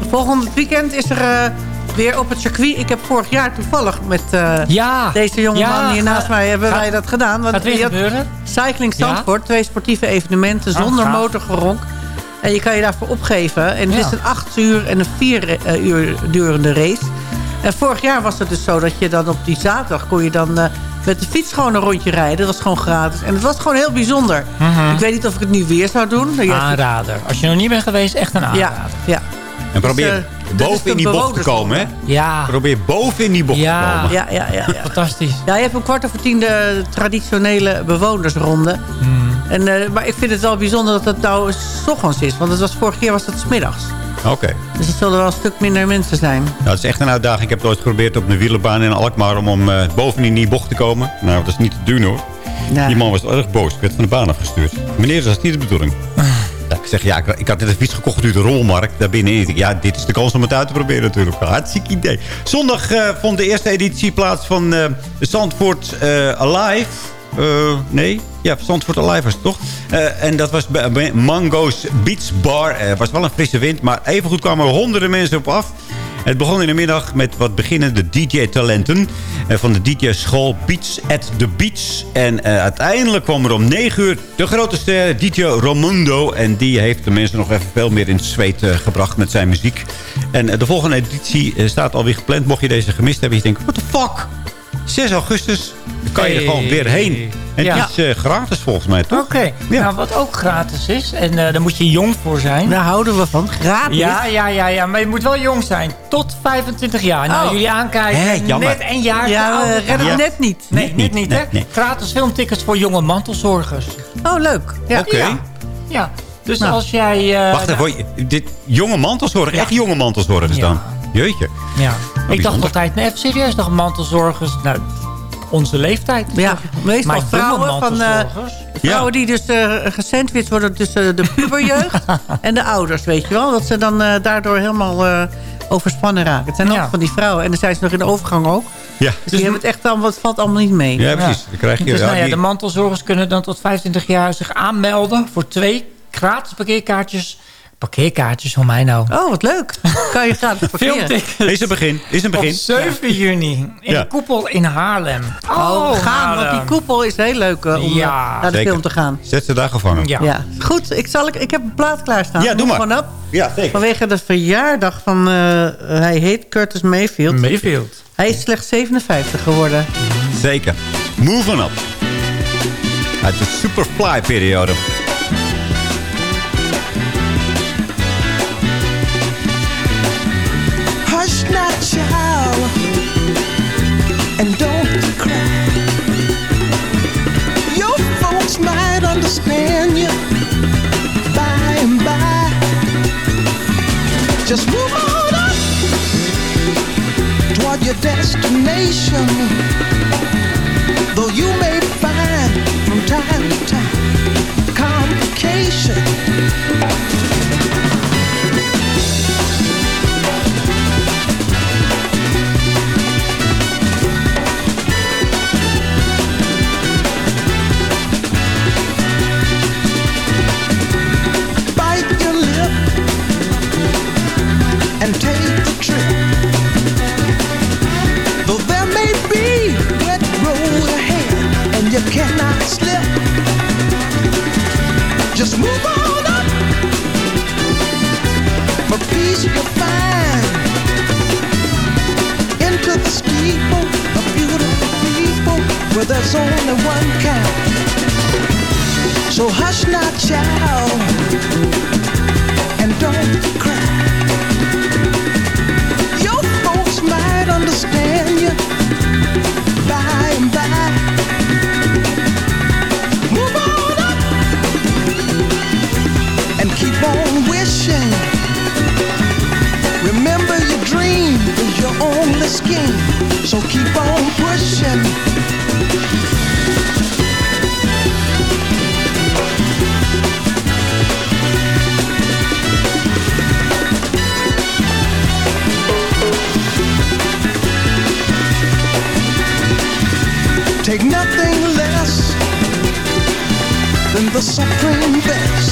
Volgend weekend is er eh, weer op het circuit. Ik heb vorig jaar toevallig met eh, Ja. deze jonge Ja, man hier naast mij hebben ga- wij dat gedaan. Want Gaat weer gebeuren? Cycling Ja. Zandvoort, twee sportieve evenementen Ah, zonder motorgeronk. En je kan je daarvoor opgeven. En het Ja. is een acht uur en een vier eh, uur durende race. En vorig jaar was het dus zo dat je dan op die zaterdag kon je dan... eh, met de fiets gewoon een rondje rijden. Dat was gewoon gratis. En het was gewoon heel bijzonder. Mhm. Ik weet niet of ik het nu weer zou doen. Aanrader. Als je nog niet bent geweest, echt een aanrader. Ja, ja. En probeer Dus, eh, boven in die bocht te komen, hè? Ja. Probeer boven in die bocht te komen. Ja, ja, ja. ja. Fantastisch. Ja, je hebt een kwart over tien de traditionele bewonersronde. Hmm. En, eh, maar ik vind het wel bijzonder dat het nou 's ochtends is. Want het was, vorige keer was het 's middags. Oké. Dus het zullen wel een stuk minder mensen zijn. Nou, het is echt een uitdaging. Ik heb het ooit geprobeerd op een wielenbaan in Alkmaar... om, om eh, boven in die bocht te komen. Nou, dat is niet te doen, hoor. Ja. Die man was erg boos. Ik werd van de baan afgestuurd. Meneer, dat is niet de bedoeling. Ja, ik zeg, ja, ik, ik had net een fiets gekocht uit de rommelmarkt. Daar denk, Ja, dit is de kans om het uit te proberen natuurlijk. Hartstikke idee. Zondag eh, vond de eerste editie plaats van de Zandvoort Alive. Eh, nee? Ja, Zandvoort Alive was het toch? Eh, en dat was bij, Mango's Beach Bar. Eh, Het was wel een frisse wind, maar evengoed kwamen er honderden mensen op af. Het begon in de middag met wat beginnende DJ-talenten. Van de DJ-school Beats at the Beach. En uiteindelijk kwam er om 9 uur de grote ster DJ Romundo. En die heeft de mensen nog even veel meer in het zweet gebracht met zijn muziek. En de volgende editie staat alweer gepland. Mocht je deze gemist hebben, je denkt, what the fuck? 6 augustus, dan kan je er gewoon weer heen. En Ja. het is eh, gratis volgens mij, toch? Oké. Ja. Nou, wat ook gratis is, en eh, daar moet je jong voor zijn. Daar houden we van. Gratis. Ja, ja, ja, ja, maar je moet wel jong zijn. Tot 25 jaar. Nou, Oh. jullie aankijken, net een jaar Ja, te we oud. redden Ja. het net niet. Nee, Net niet. niet, Nee, hè? nee. Gratis filmtickets voor jonge mantelzorgers. Oh, leuk. Ja. Oké. Ja. ja. Dus Nou. als jij... eh, Wacht even, hoor, dit jonge mantelzorg, echt jonge mantelzorgers Ja. dan? Jeetje. Ja. Ik dacht altijd, nee, even serieus nog mantelzorgers. Nou, onze leeftijd. Ja, meestal Maar vrouwen, van, eh, mantelzorgers. vrouwen die dus eh gesandwiched worden tussen de puberjeugd en de ouders, weet je wel. Dat ze dan eh, daardoor helemaal eh, overspannen raken. Het zijn ook van die vrouwen. En dan zijn ze nog in de overgang ook. Ja. Dus die hebben het echt allemaal, het valt allemaal niet mee. Ja, precies. Dan krijg je... Dus ja, nou ja, die- de mantelzorgers kunnen dan tot 25 jaar zich aanmelden... voor twee gratis parkeerkaartjes. Parkeerkaartjes, voor mij nou. Oh, wat leuk. Kan je gratis parkeren. Is een begin. Is een begin. Op 7 juni in Ja. de koepel in Haarlem. Oh, gaan, want die koepel is heel leuk eh, om Ja. eh, naar de Zeker. film te gaan. Zet ze daar gevangen. Ja. Goed, ik, zal, ik, ik heb een plaat klaarstaan. Ja, doe maar. Gewoon op. Ja, zeker. Vanwege de verjaardag van... eh, hij heet Curtis Mayfield. Mayfield. Hij is slechts 57 geworden. Zeker. Move on up. Uit de Superfly-periode. And don't cry. Your folks might understand you by and by. Just move on up toward your destination. Though you may find from time to time complication. Just move on up for peace you'll find. Into the steeple of beautiful people where there's only one kind. So hush now, child, and don't so keep on pushing. Take nothing less than the supreme best.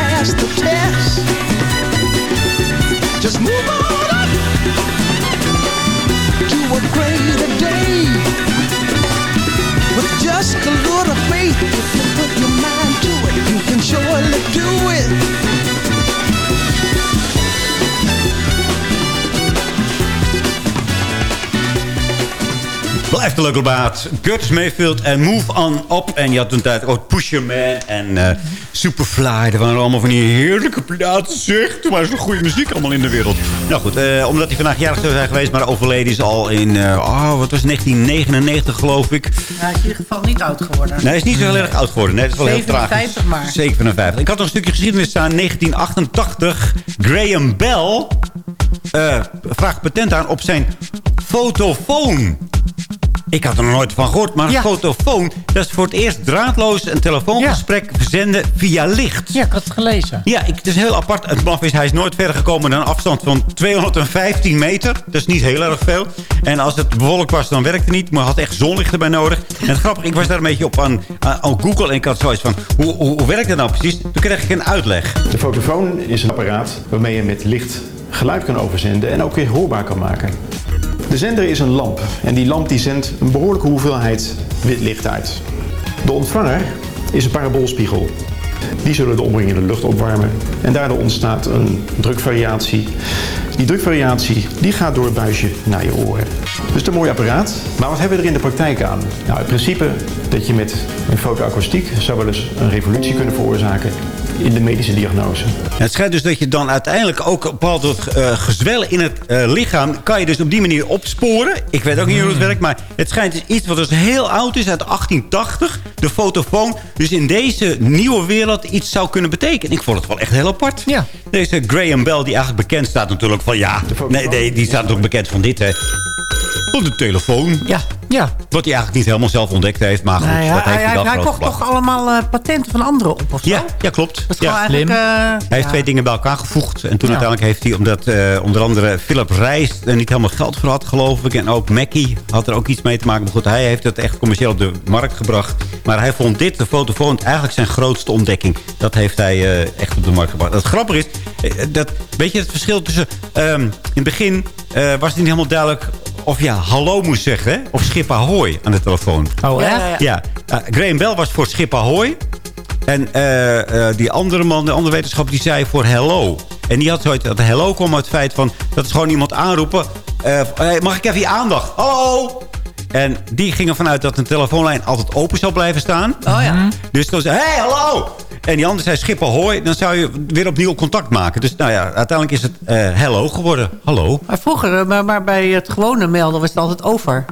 Pass the test. Just move on up to a greater day. With just a little faith, if you put your mind to it, you can surely do it. Blijft een leuke baat. Curtis Mayfield en Move On Up. En je had toen tijd ook Pusher Man en eh, Superfly. Er waren allemaal van die heerlijke platen. Zeg, toen was er goede muziek allemaal in de wereld. Nou goed, eh, omdat hij vandaag jarig zou zijn geweest... maar overleden is al in, eh, oh, wat was het, 1999 geloof ik. Hij is in ieder geval niet oud geworden. Nee, hij is niet zo heel erg oud geworden. Nee, dat is wel heel 57 tragisch. maar. 57. Ik had nog een stukje geschiedenis staan. 1988. Graham Bell eh, vraagt patent aan op zijn fotofoon. Ik had er nog nooit van gehoord, maar een fotofoon... dat is voor het eerst draadloos een telefoongesprek verzenden via licht. Ja, ik had het gelezen. Ja, ik, het is heel apart. Het maf is, hij is nooit verder gekomen dan een afstand van 215 meter. Dat is niet heel erg veel. En als het bewolkt was, dan werkte het niet. Maar had echt zonlicht erbij nodig. En het grappige, ik was daar een beetje op aan Google. En ik had zoiets van, hoe, hoe, hoe werkt dat nou precies? Toen kreeg ik een uitleg. De fotofoon is een apparaat waarmee je met licht geluid kan overzenden en ook weer hoorbaar kan maken. De zender is een lamp en die lamp die zendt een behoorlijke hoeveelheid wit licht uit. De ontvanger is een paraboolspiegel. Die zullen de omringende lucht opwarmen en daardoor ontstaat een drukvariatie. Die drukvariatie die gaat door het buisje naar je oren. Dus een mooi apparaat. Maar wat hebben we er in de praktijk aan? Nou, het principe dat je met een fotoakoestiek zou wel eens een revolutie kunnen veroorzaken. In de medische diagnose. Het schijnt dus dat je dan uiteindelijk ook een bepaald uh, gezwel in het uh, lichaam... kan je dus op die manier opsporen. Ik weet ook niet hoe het werkt, maar het schijnt dus iets wat dus heel oud is... uit 1880, de fotofoon. Dus in deze nieuwe wereld iets zou kunnen betekenen. Ik vond het wel echt heel apart. Ja. Deze Graham Bell, die eigenlijk bekend staat natuurlijk van... ja, nee, nee die staat natuurlijk bekend van dit, hè. Van de telefoon. Ja, ja. Wat hij eigenlijk niet helemaal zelf ontdekt heeft. Maar goed, Nou ja, dat heeft hij, hij, kocht toch allemaal eh, patenten van anderen op of zo? Ja, ja klopt. Dat is ja. eigenlijk... eh, Hij heeft twee dingen bij elkaar gevoegd. En toen uiteindelijk heeft hij, omdat eh, onder andere Philip Reis er niet helemaal geld voor had, geloof ik. En ook Mackie had er ook iets mee te maken. Maar goed, hij heeft het echt commercieel op de markt gebracht. Maar hij vond dit, de fotofoon, eigenlijk zijn grootste ontdekking. Dat heeft hij echt op de markt gebracht. Het grappige is, dat, weet je het verschil tussen... ehm, in het begin was het niet helemaal duidelijk of je hallo moest zeggen. Hè? Of schip ahoy aan de telefoon. Oh, Ja, echt? ja, ja. Ja, eh, Graham Bell was voor schip ahoy. En eh, eh, die andere man, de andere wetenschapper, die zei voor hello. En die had zoiets, dat hello kwam uit het feit van... dat is gewoon iemand aanroepen. eh, mag ik even je aandacht? Hallo? En die gingen vanuit dat een telefoonlijn altijd open zou blijven staan. Oh ja. Dus dan zei hey, hallo! En die ander zei schip ahoy. Dan zou je weer opnieuw contact maken. Dus nou ja, uiteindelijk is het eh, hello geworden. Hallo. Maar vroeger, eh, maar, maar bij het gewone melden was het altijd over.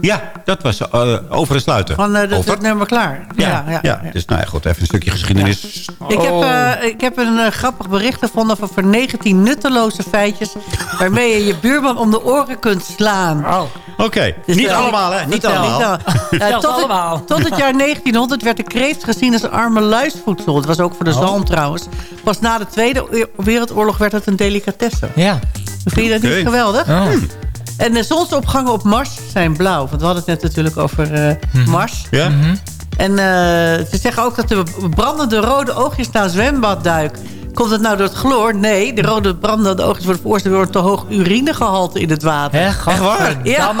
Ja, dat was eh, over en sluiten. Van eh, dat het nummer klaar. Ja, ja, dus nou ja, goed, even een stukje geschiedenis. Ik, heb, Oh. ik heb een grappig bericht gevonden van, van 19 nutteloze feitjes... waarmee je je buurman om de oren kunt slaan. Oh. Oké, Dus, niet eh, allemaal hè, niet allemaal. Vertel tot, allemaal. Het, tot het jaar 1900 werd de kreeft gezien als arme luisvoedsel. Het was ook voor de Oh. zalm trouwens. Pas na de Tweede Wereldoorlog werd het een delicatesse. Ja. Vind je dat niet geweldig? Oh. En de zonsopgangen op Mars zijn blauw. Want we hadden het net natuurlijk over eh, Mhm. Mars. Ja? En eh, ze zeggen ook dat de brandende rode oogjes na een zwembadduik... Komt het nou door het chloor? Nee, de rode brandende oogjes worden veroorzaakt door een te hoog urinegehalte in het water. Hè, Echt waar? Ja.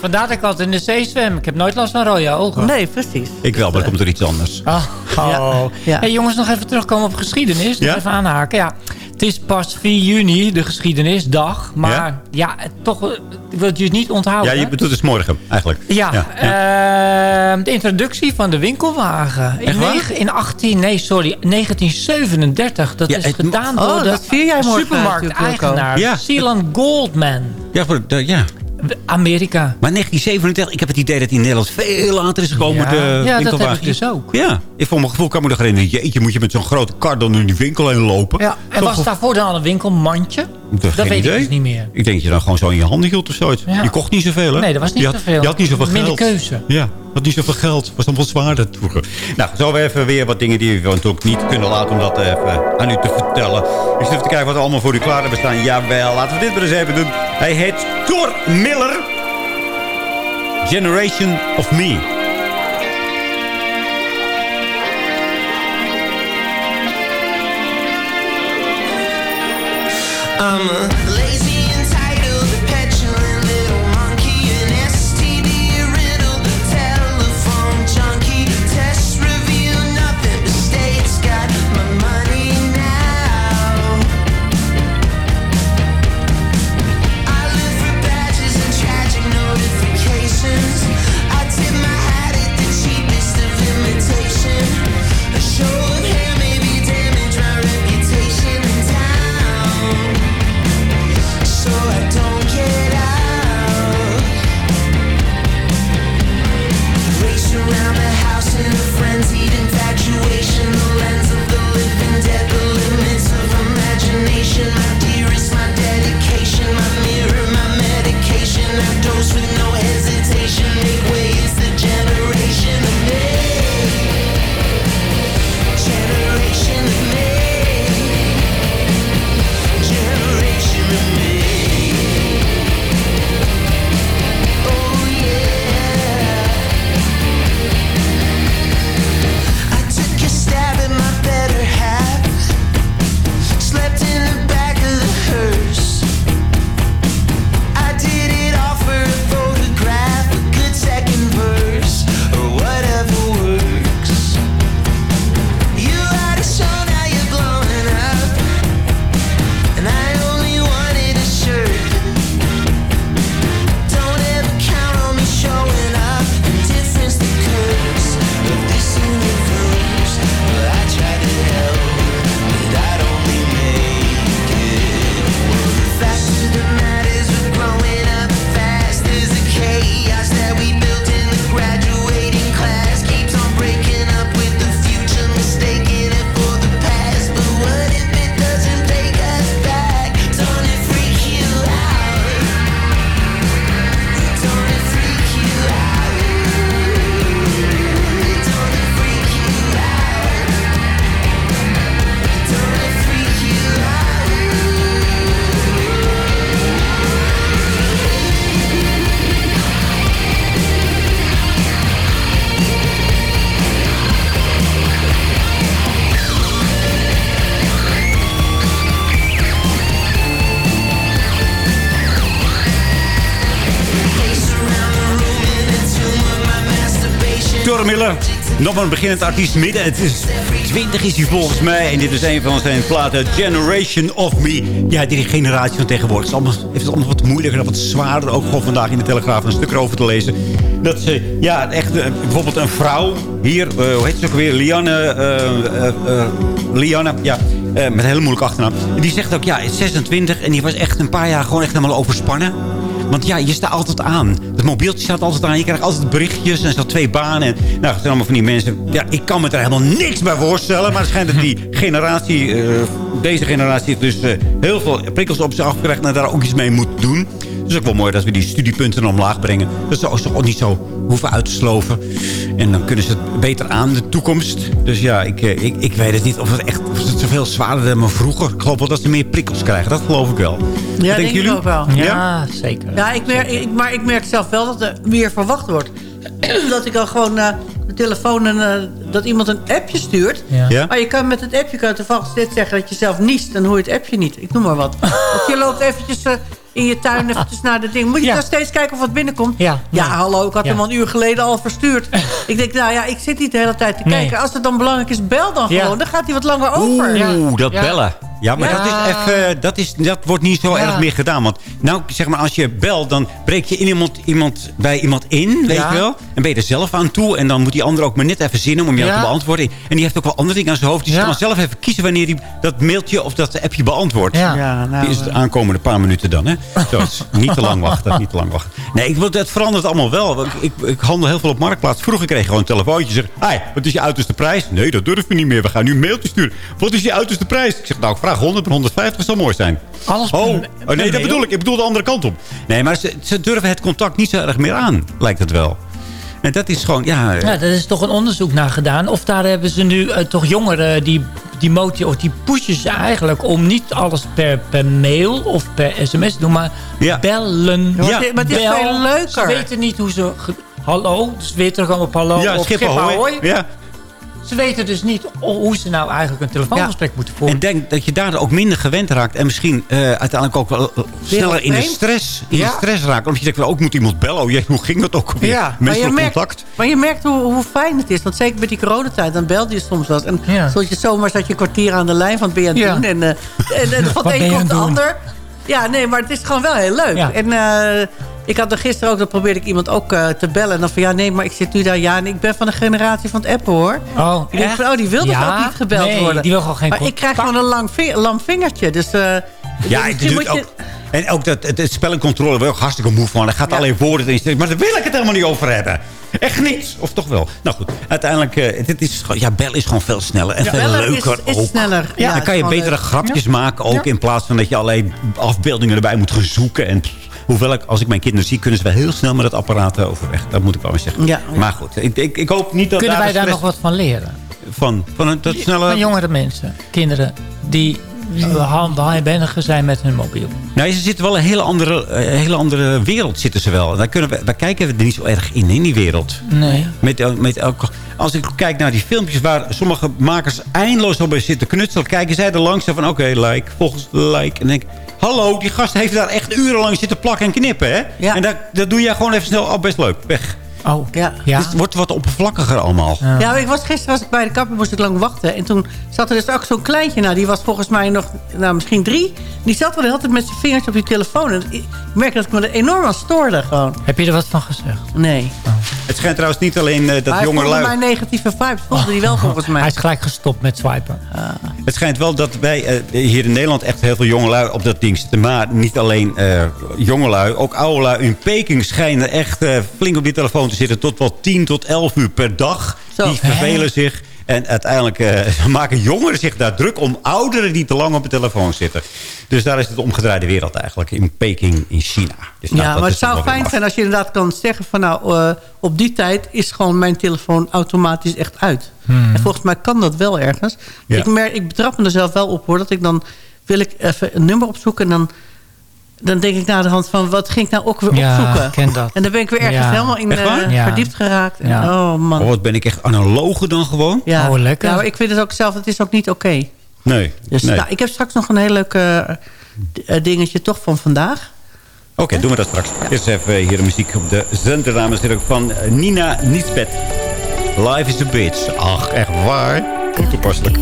Vandaar dat ik altijd in de zee zwem. Ik heb nooit last van rode ogen. Nee, precies. Ik wel, maar er komt er iets anders. Oh. oh. Ja. Hey, jongens, nog even terugkomen op geschiedenis. Ja? even aanhaken. Ja, het is pas 4 juni, de geschiedenisdag. Maar Ja? ja, het toch eh, ik wil het je niet Ja, onthouden. je bedoelt dus morgen, eigenlijk. Ja, ja. ehm, de introductie van de winkelwagen. In, Echt waar? negen- in 18, nee, sorry, 1937. Dat Ja, is het- gedaan Oh, door de dat vier jij morgen supermarkteigenaar Ja. Sealand Goldman. Ja, voor de- ja. Amerika. Maar 1937, ik heb het idee dat die in Nederland veel later is gekomen. Ja. De Ja, dat heb ik dus ook. Ja, ik voor mijn gevoel kan me nog herinneren. Jeetje, moet je met zo'n grote kar dan in die winkel heen lopen? Ja. En was daarvoor dan al een winkelmandje? Dat, geen weet idee. ik dus niet meer. Ik denk dat je dan gewoon zo in je handen hield of zoiets. Ja. Je kocht niet zoveel, hè? Nee, dat was niet je had, zoveel. Je had niet zoveel Minder geld. keuze. Ja, je had niet zoveel geld. was allemaal zwaarder vroeger. Nou, zo even weer wat dingen die we natuurlijk niet kunnen laten... om dat even aan u te vertellen. Ik zit even te kijken wat er allemaal voor u klaar hebben staan. Jawel, laten we dit maar eens even doen. Hij heet Thor Miller. Generation of Me. I'm a Nog maar een beginnend artiest midden. Het is 20 is hij volgens mij. En dit is een van zijn platen. Generation of Me. Ja, die generatie van tegenwoordig. Het allemaal, heeft het allemaal wat moeilijker en wat zwaarder. Ook gewoon vandaag in de Telegraaf een stuk erover te lezen. Dat ze, ja, echt eh, bijvoorbeeld een vrouw. Hier, eh, hoe heet ze ook weer? Lianne. eh, Lianne, ja. met een hele moeilijke achternaam. Die zegt ook, ja, 26. En die was echt een paar jaar gewoon echt helemaal overspannen. Want ja, je staat altijd aan. Het mobieltje staat altijd aan. Je krijgt altijd berichtjes en zo twee banen. En, nou, het zijn allemaal van die mensen. Ja, ik kan me er helemaal niks bij voorstellen. Maar het schijnt dat die generatie, eh, deze generatie... dus eh, heel veel prikkels op zich afkrijgt... en daar ook iets mee moet doen. Dus ook wel mooi dat we die studiepunten omlaag brengen. Dat ze ook ook niet zo hoeven uit te sloven. En dan kunnen ze het beter aan, de toekomst. Dus ja, ik, eh, ik, ik weet het niet of het echt of het zoveel zwaarder is dan vroeger. Ik geloof wel dat ze meer prikkels krijgen. Dat geloof ik wel. Ja, denken denk ik jullie? ook wel. Ja, zeker. Ja, ik merk, ik, maar ik merk zelf wel dat er meer verwacht wordt. dat ik dan gewoon eh, de telefoon en eh, dat iemand een appje stuurt. Ja. Ja? Maar je kan met het appje kan toevallig steeds zeggen dat je zelf niest. Dan hoor je het appje niet. Ik noem maar wat. of je loopt eventjes eh, in je tuin eventjes naar de ding. Moet je Ja. dan steeds kijken of wat binnenkomt? Ja. Ja, Ja. hallo. Ik had Ja. hem al een uur geleden al verstuurd. ik denk, nou ja, ik zit niet de hele tijd te Nee. kijken. Als het dan belangrijk is, bel dan Ja. gewoon. Dan gaat hij wat langer over. Oeh, dat Ja. bellen. Ja, maar Ja. Dat, is even, dat, is, dat wordt niet zo Ja. erg meer gedaan. Want nou, zeg maar, als je belt, dan breek je in iemand, iemand, bij iemand in, weet Ja. je wel. En ben je er zelf aan toe. En dan moet die ander ook maar net even zinnen om je Ja. te beantwoorden. En die heeft ook wel andere dingen aan zijn hoofd. Dus Ja. je kan zelf even kiezen wanneer hij dat mailtje of dat appje beantwoordt. Ja. Ja, nou, Die is het eh, aankomende paar minuten dan, hè? Zo, niet te lang wachten, niet te lang wachten. Nee, ik, wil- het verandert allemaal wel. Ik, ik, ik handel heel veel op Marktplaats. Vroeger kreeg je gewoon een telefoontje. Zeg, hi, wat is je uiterste prijs? Nee, dat durven we niet meer. We gaan nu een mailtje sturen. Wat is je uiterste prijs? Ik zeg, nou, ik vraag 100 en 150 zou mooi zijn. Alles Oh, per- oh per nee, dat bedoel ik. Ik bedoel de andere kant op. Nee, maar ze, ze durven het contact niet zo erg meer aan, lijkt het wel. En dat is gewoon, ja... Ja, daar is toch een onderzoek naar gedaan. Of daar hebben ze nu eh, toch jongeren die, die moti of die pushen ze eigenlijk om niet alles per, per mail of per sms te doen, maar Ja. bellen. Ja, maar het- maar het is veel leuker. Ze weten niet hoe ze... Hallo, dus weer terug op hallo ja, of schip schip ahoy. ahoy. Ja. Ze weten dus niet hoe ze nou eigenlijk een telefoongesprek moeten voeren. En denk dat je daardoor ook minder gewend raakt. En misschien eh, uiteindelijk ook wel eh, sneller in de stress, in Ja. de stress raakt. Omdat je denkt, wel, ook moet iemand bellen. Oh jee, hoe ging dat ook alweer? Ja, maar je, merkt, contact. maar je merkt hoe, hoe fijn het is. Want zeker met die coronatijd, dan belde je soms wat. En Ja. je zomaar zat je kwartier aan de lijn van ben je aan het doen. En, eh, en, en van de een komt de ander. Ja, nee, maar het is gewoon wel heel leuk. En ik had er gisteren ook, dan probeerde ik iemand ook eh, te bellen. En dan van, ja, nee, maar ik zit nu daar. Ja, en ik ben van de generatie van het appen, hoor. Oh, Ik denk echt? van, oh, die wil toch Ja? ook niet gebeld Nee, worden. die wil gewoon geen Maar ik krijg gewoon een lang lam vingertje. Dus eh, Ja, duurt moet je... ook. En ook dat, het, het spel en controle, daar ben ik ook hartstikke moe van. Er gaat Ja. alleen woorden in. Maar daar wil ik het helemaal niet over hebben. Echt niet. Of toch wel. Nou goed, uiteindelijk, eh dit is, gewoon- ja, bel is gewoon veel sneller. En Ja, veel bellen is- leuker is ook. sneller. Ja, dan het kan is je betere leuk. grapjes maken ook. Ja. In plaats van dat je alleen afbeeldingen erbij moet gaan zoeken. En pff, hoewel ik, als ik mijn kinderen zie, kunnen ze wel heel snel met het apparaat eh, overweg. Dat moet ik wel eens zeggen. Ja, ja. Maar goed, ik, ik, ik hoop niet dat Kunnen daar wij daar nog wat van leren? van, van een dat snelle... Van jongere mensen, kinderen, die handbendigen zijn met hun mobiel. Nou, ze zitten wel in een hele andere, eh, hele andere wereld. Zitten ze wel. Daar, kunnen we, daar kijken we er niet zo erg in, in die wereld. Nee. Met, met elke, als ik kijk naar die filmpjes waar sommige makers eindeloos op zitten knutselen... kijken zij er langs van oké, like, volgens like. En denk ik, hallo, die gast heeft daar echt urenlang zitten plakken en knippen, hè? Ja. En dat, dat doe jij gewoon even snel, oh, best leuk, weg. Oh, Ja. ja. Dus het wordt wat oppervlakkiger allemaal. Ja. Ik was, gisteren was ik bij de kapper, moest ik lang wachten. En toen zat er dus ook zo'n kleintje, nou, die was volgens mij nog, nou, misschien drie. Die zat er altijd met zijn vingers op die telefoon. En ik merk dat ik me er enorm aan stoorde gewoon. Heb je er wat van gezegd? Nee. Het schijnt trouwens niet alleen eh, dat maar jonge lui... mijn negatieve vibes, voelde hij wel volgens mij. Hij is gelijk gestopt met swipen. Het schijnt wel dat wij eh, hier in Nederland echt heel veel jongelui op dat ding zitten. Maar niet alleen eh jongelui, ook oude lui in Peking schijnen echt eh, flink op die telefoon te zitten. Tot wel 10 tot 11 uur per dag. Zo. Die vervelen zich. En uiteindelijk eh, maken jongeren zich daar druk om ouderen die te lang op de telefoon zitten. Dus daar is het omgedraaide wereld eigenlijk. In Peking, in China. Dus nou, ja, maar het zou fijn zijn als je inderdaad kan zeggen van nou, eh, op die tijd is gewoon mijn telefoon automatisch echt uit. En volgens mij kan dat wel ergens. Ja. Ik, merk, ik betrap me er zelf wel op hoor, dat ik dan wil ik even een nummer opzoeken en dan, dan denk ik naar de hand van wat ging ik nou ook weer Ja, opzoeken. ik ken dat. En dan ben ik weer ergens Ja. helemaal in eh, Ja. verdiept geraakt. En. Oh man. Oh, wat ben ik echt analoger dan gewoon? ja. Oh, lekker. Maar ik vind het ook zelf, het is ook niet oké. Nee. Dus nee. nou, ik heb straks nog een heel leuk eh, eh, dingetje toch van vandaag. Oké, doen we dat straks. Eerst even hier de muziek op de zender, dames en heren, van Nina Nietsbed. Life is a bitch. Ach, echt waar? Hoe toepasselijk.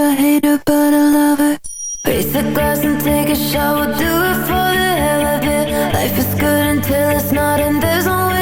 A bitch, I hate her, but I love her. Raise the glass and take a shot, we'll do it for the hell of it. Life is good until it's not, and there's no way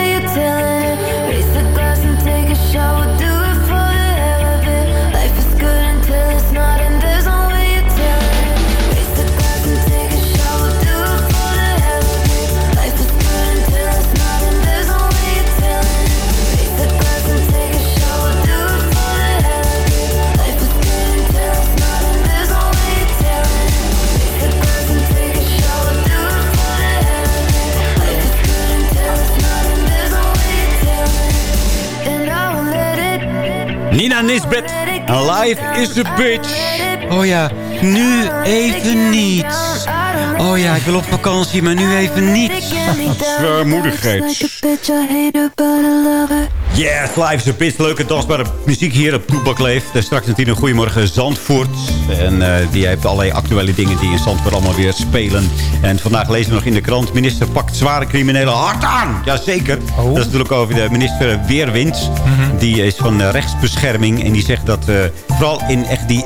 Nina Nisbet. Life is a bitch. Oh ja, nu even niets. Oh ja, ik wil op vakantie, maar nu even niets. Zwaarmoedigheid. A. Yes, live is bit leuke dansbare muziek hier op Toebak Leeft. Daar straks natuurlijk een goedemorgen Zandvoort. En eh, die heeft allerlei actuele dingen die in Zandvoort allemaal weer spelen. En vandaag lezen we nog in de krant... minister pakt zware criminelen hard aan. Jazeker. Dat is natuurlijk over de minister Weerwind. Die is van eh, rechtsbescherming. En die zegt dat eh, vooral in echt die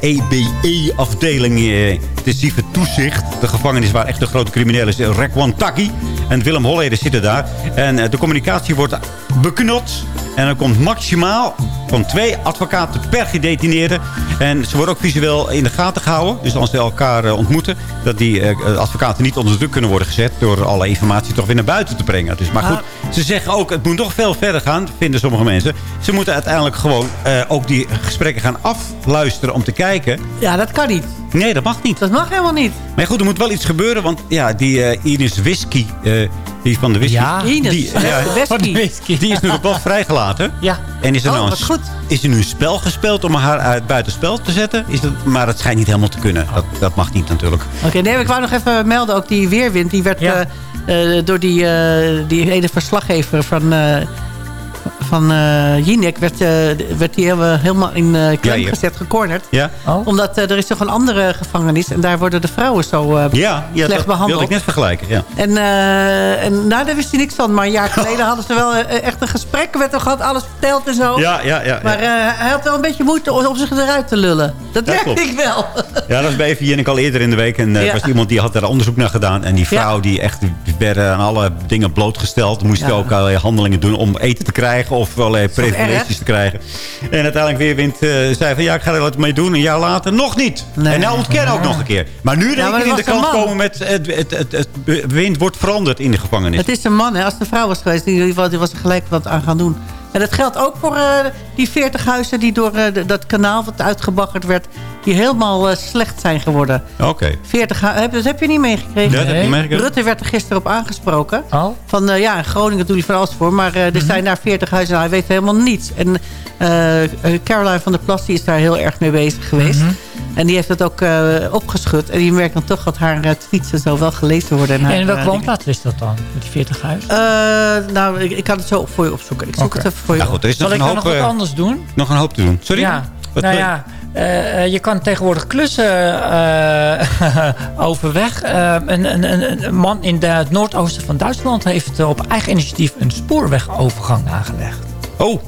EBE-afdeling... E intensieve toezicht. De gevangenis waar echt de grote criminelen is. Rekwan Taki en Willem Holleder zitten daar. En eh, de communicatie wordt beknot. En er komt maximaal van twee advocaten per gedetineerde. En ze worden ook visueel in de gaten gehouden. Dus als ze elkaar eh, ontmoeten... dat die eh, advocaten niet onder druk kunnen worden gezet... door alle informatie toch weer naar buiten te brengen. Dus, maar goed, ze zeggen ook... het moet nog veel verder gaan, vinden sommige mensen. Ze moeten uiteindelijk gewoon eh, ook die gesprekken gaan afluisteren... om te kijken... Ja, dat kan niet. Nee, dat mag niet. Dat mag helemaal niet. Maar goed, er moet wel iets gebeuren. Want ja, die Ines Whisky... eh, die van de whisky. Ja. Ines, die, ja, de whisky. die is nu wel vrijgelaten. Ja. En is er, Oh, nou een, goed. is er nu een spel gespeeld om haar uit buitenspel te zetten? Is dat, maar het schijnt niet helemaal te kunnen. Dat, dat mag niet natuurlijk. Oké, nee, ik wou nog even melden. Ook die weerwind, die werd Ja. eh, eh, door die, eh, die ene verslaggever van, eh van eh Jinek... werd, eh, werd die helemaal, helemaal in eh klem Ja, ja. gezet, gecornerd. Ja? Oh. Omdat eh, er is toch een andere gevangenis... en daar worden de vrouwen zo eh, Ja, ja slecht dat behandeld. wilde ik net vergelijken. Ja. En, eh, en nou, daar wist hij niks van. Maar een jaar geleden hadden ze wel eh, echt een gesprek met hem gehad. Alles verteld en zo. Ja, ja, ja, Maar eh, hij had wel een beetje moeite om om zich eruit te lullen. Dat Ja, merkte ik wel. Ja, dat is bij Even al eerder in de week. En er Ja. was iemand die had daar onderzoek naar gedaan. En die vrouw die echt werden aan alle dingen blootgesteld. Moest Ja. ook allerlei handelingen doen om eten te krijgen. Of allerlei erg? privileges te krijgen. En uiteindelijk weer wint, eh, zei van ja, ik ga er wat mee doen. Een jaar later nog niet. Nee. En nou ontkennen ook nog een keer. Maar nu denk ik dat in de man. komen met het, het, het, het bewind wordt veranderd in de gevangenis. Het is een man, hè. Als een vrouw was geweest, in ieder geval, die was er gelijk wat aan gaan doen. En dat geldt ook voor eh, die 40 huizen die door eh, dat kanaal wat uitgebaggerd werd... die helemaal eh, slecht zijn geworden. Oké. 40 hu- heb, dat heb je niet meegekregen? Nee, dat heb niet meegekregen. Rutte werd er gisteren op aangesproken. Oh? Van eh, ja, in Groningen doe je van alles voor. Maar eh, er zijn daar 40 huizen en hij weet helemaal niets. En Caroline van der Plas die is daar heel erg mee bezig geweest. En die heeft het ook eh, opgeschud. En die merkt dan toch dat haar eh, tweets en zo wel gelezen worden. En, haar, En in welke eh, woonplaats is dat dan? Met die 40 huis? Eh, nou, ik, ik kan het zo voor je opzoeken. Ik zoek het even voor je Nou goed, er is Zal nog ik een hoop, nog wat eh, anders doen? nog een hoop te doen. Sorry? Ja, Wat nou je? ja, eh, eh, je kan tegenwoordig klussen eh, overweg. Eh, een, een, een, een man in de- het noordoosten van Duitsland heeft eh, op eigen initiatief een spoorwegovergang aangelegd. Oh,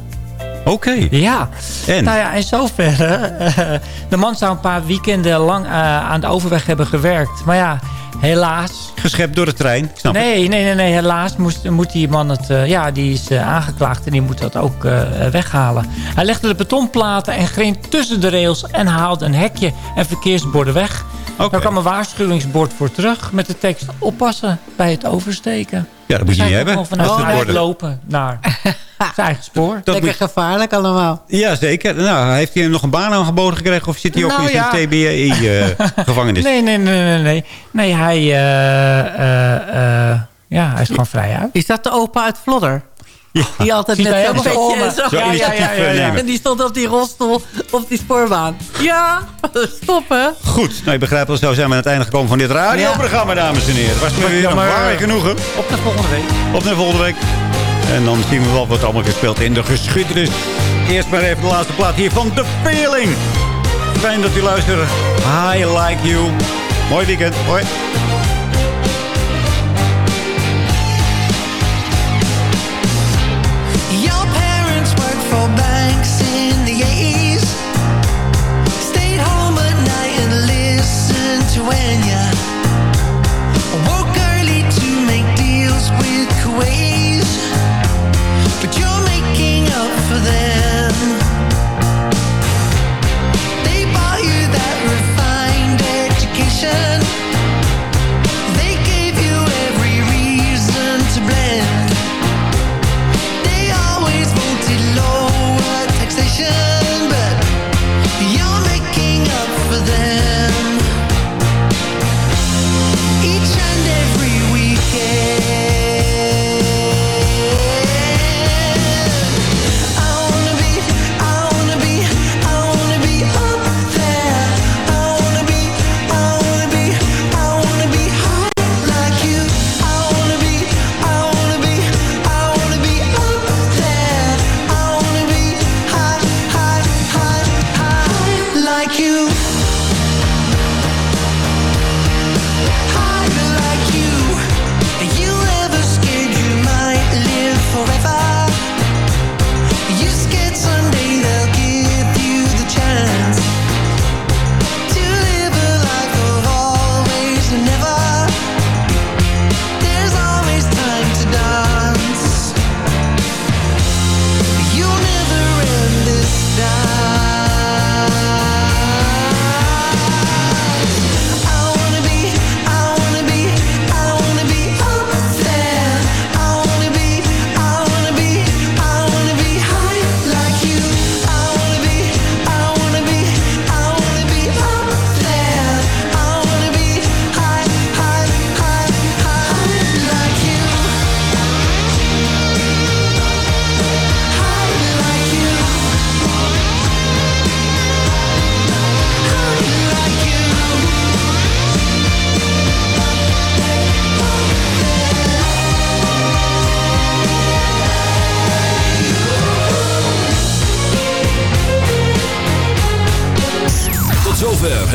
oké. Ja. En? Nou ja, in zoverre. eh, de man zou een paar weekenden lang eh, aan de overweg hebben gewerkt. Maar ja, helaas. Geschept door de trein, ik snap het. Nee, nee, nee, nee. Helaas moest, moet die man het... eh, ja, die is aangeklaagd en die moet dat ook weghalen. Hij legde de betonplaten en greep tussen de rails... en haalde een hekje en verkeersborden weg. Daar kwam een waarschuwingsbord voor terug... met de tekst oppassen bij het oversteken. Ja, dat moet je niet hebben. Vanuit borden. lopen naar zijn eigen spoor. Dat Lekker gevaarlijk allemaal. Ja, zeker. Nou, heeft hij nog een baan aangeboden gekregen... of zit hij ook Nou, in zijn ja. TBI-gevangenis? Nee, nee, nee, nee, nee. Nee, hij, eh, eh, eh, ja, hij is gewoon vrij uit. Is dat de opa uit Vlodder? Die altijd hij zo'n en zo. Zo Ja, ja, initiatief, ja, ja, eh, ja. nemen. En die stond op die rolstoel op die spoorbaan. Ja, stoppen. Goed, nou, je begrijpt wel, zo zijn we aan het einde gekomen van dit radioprogramma, dames en heren. Was me weer een waar genoegen. Op de volgende week. Op naar volgende week. En dan zien we wel wat allemaal gespeeld in de geschiedenis. Eerst maar even de laatste plaat hier van The Feeling. Fijn dat u luistert. I like you. Mooi weekend. Hoi.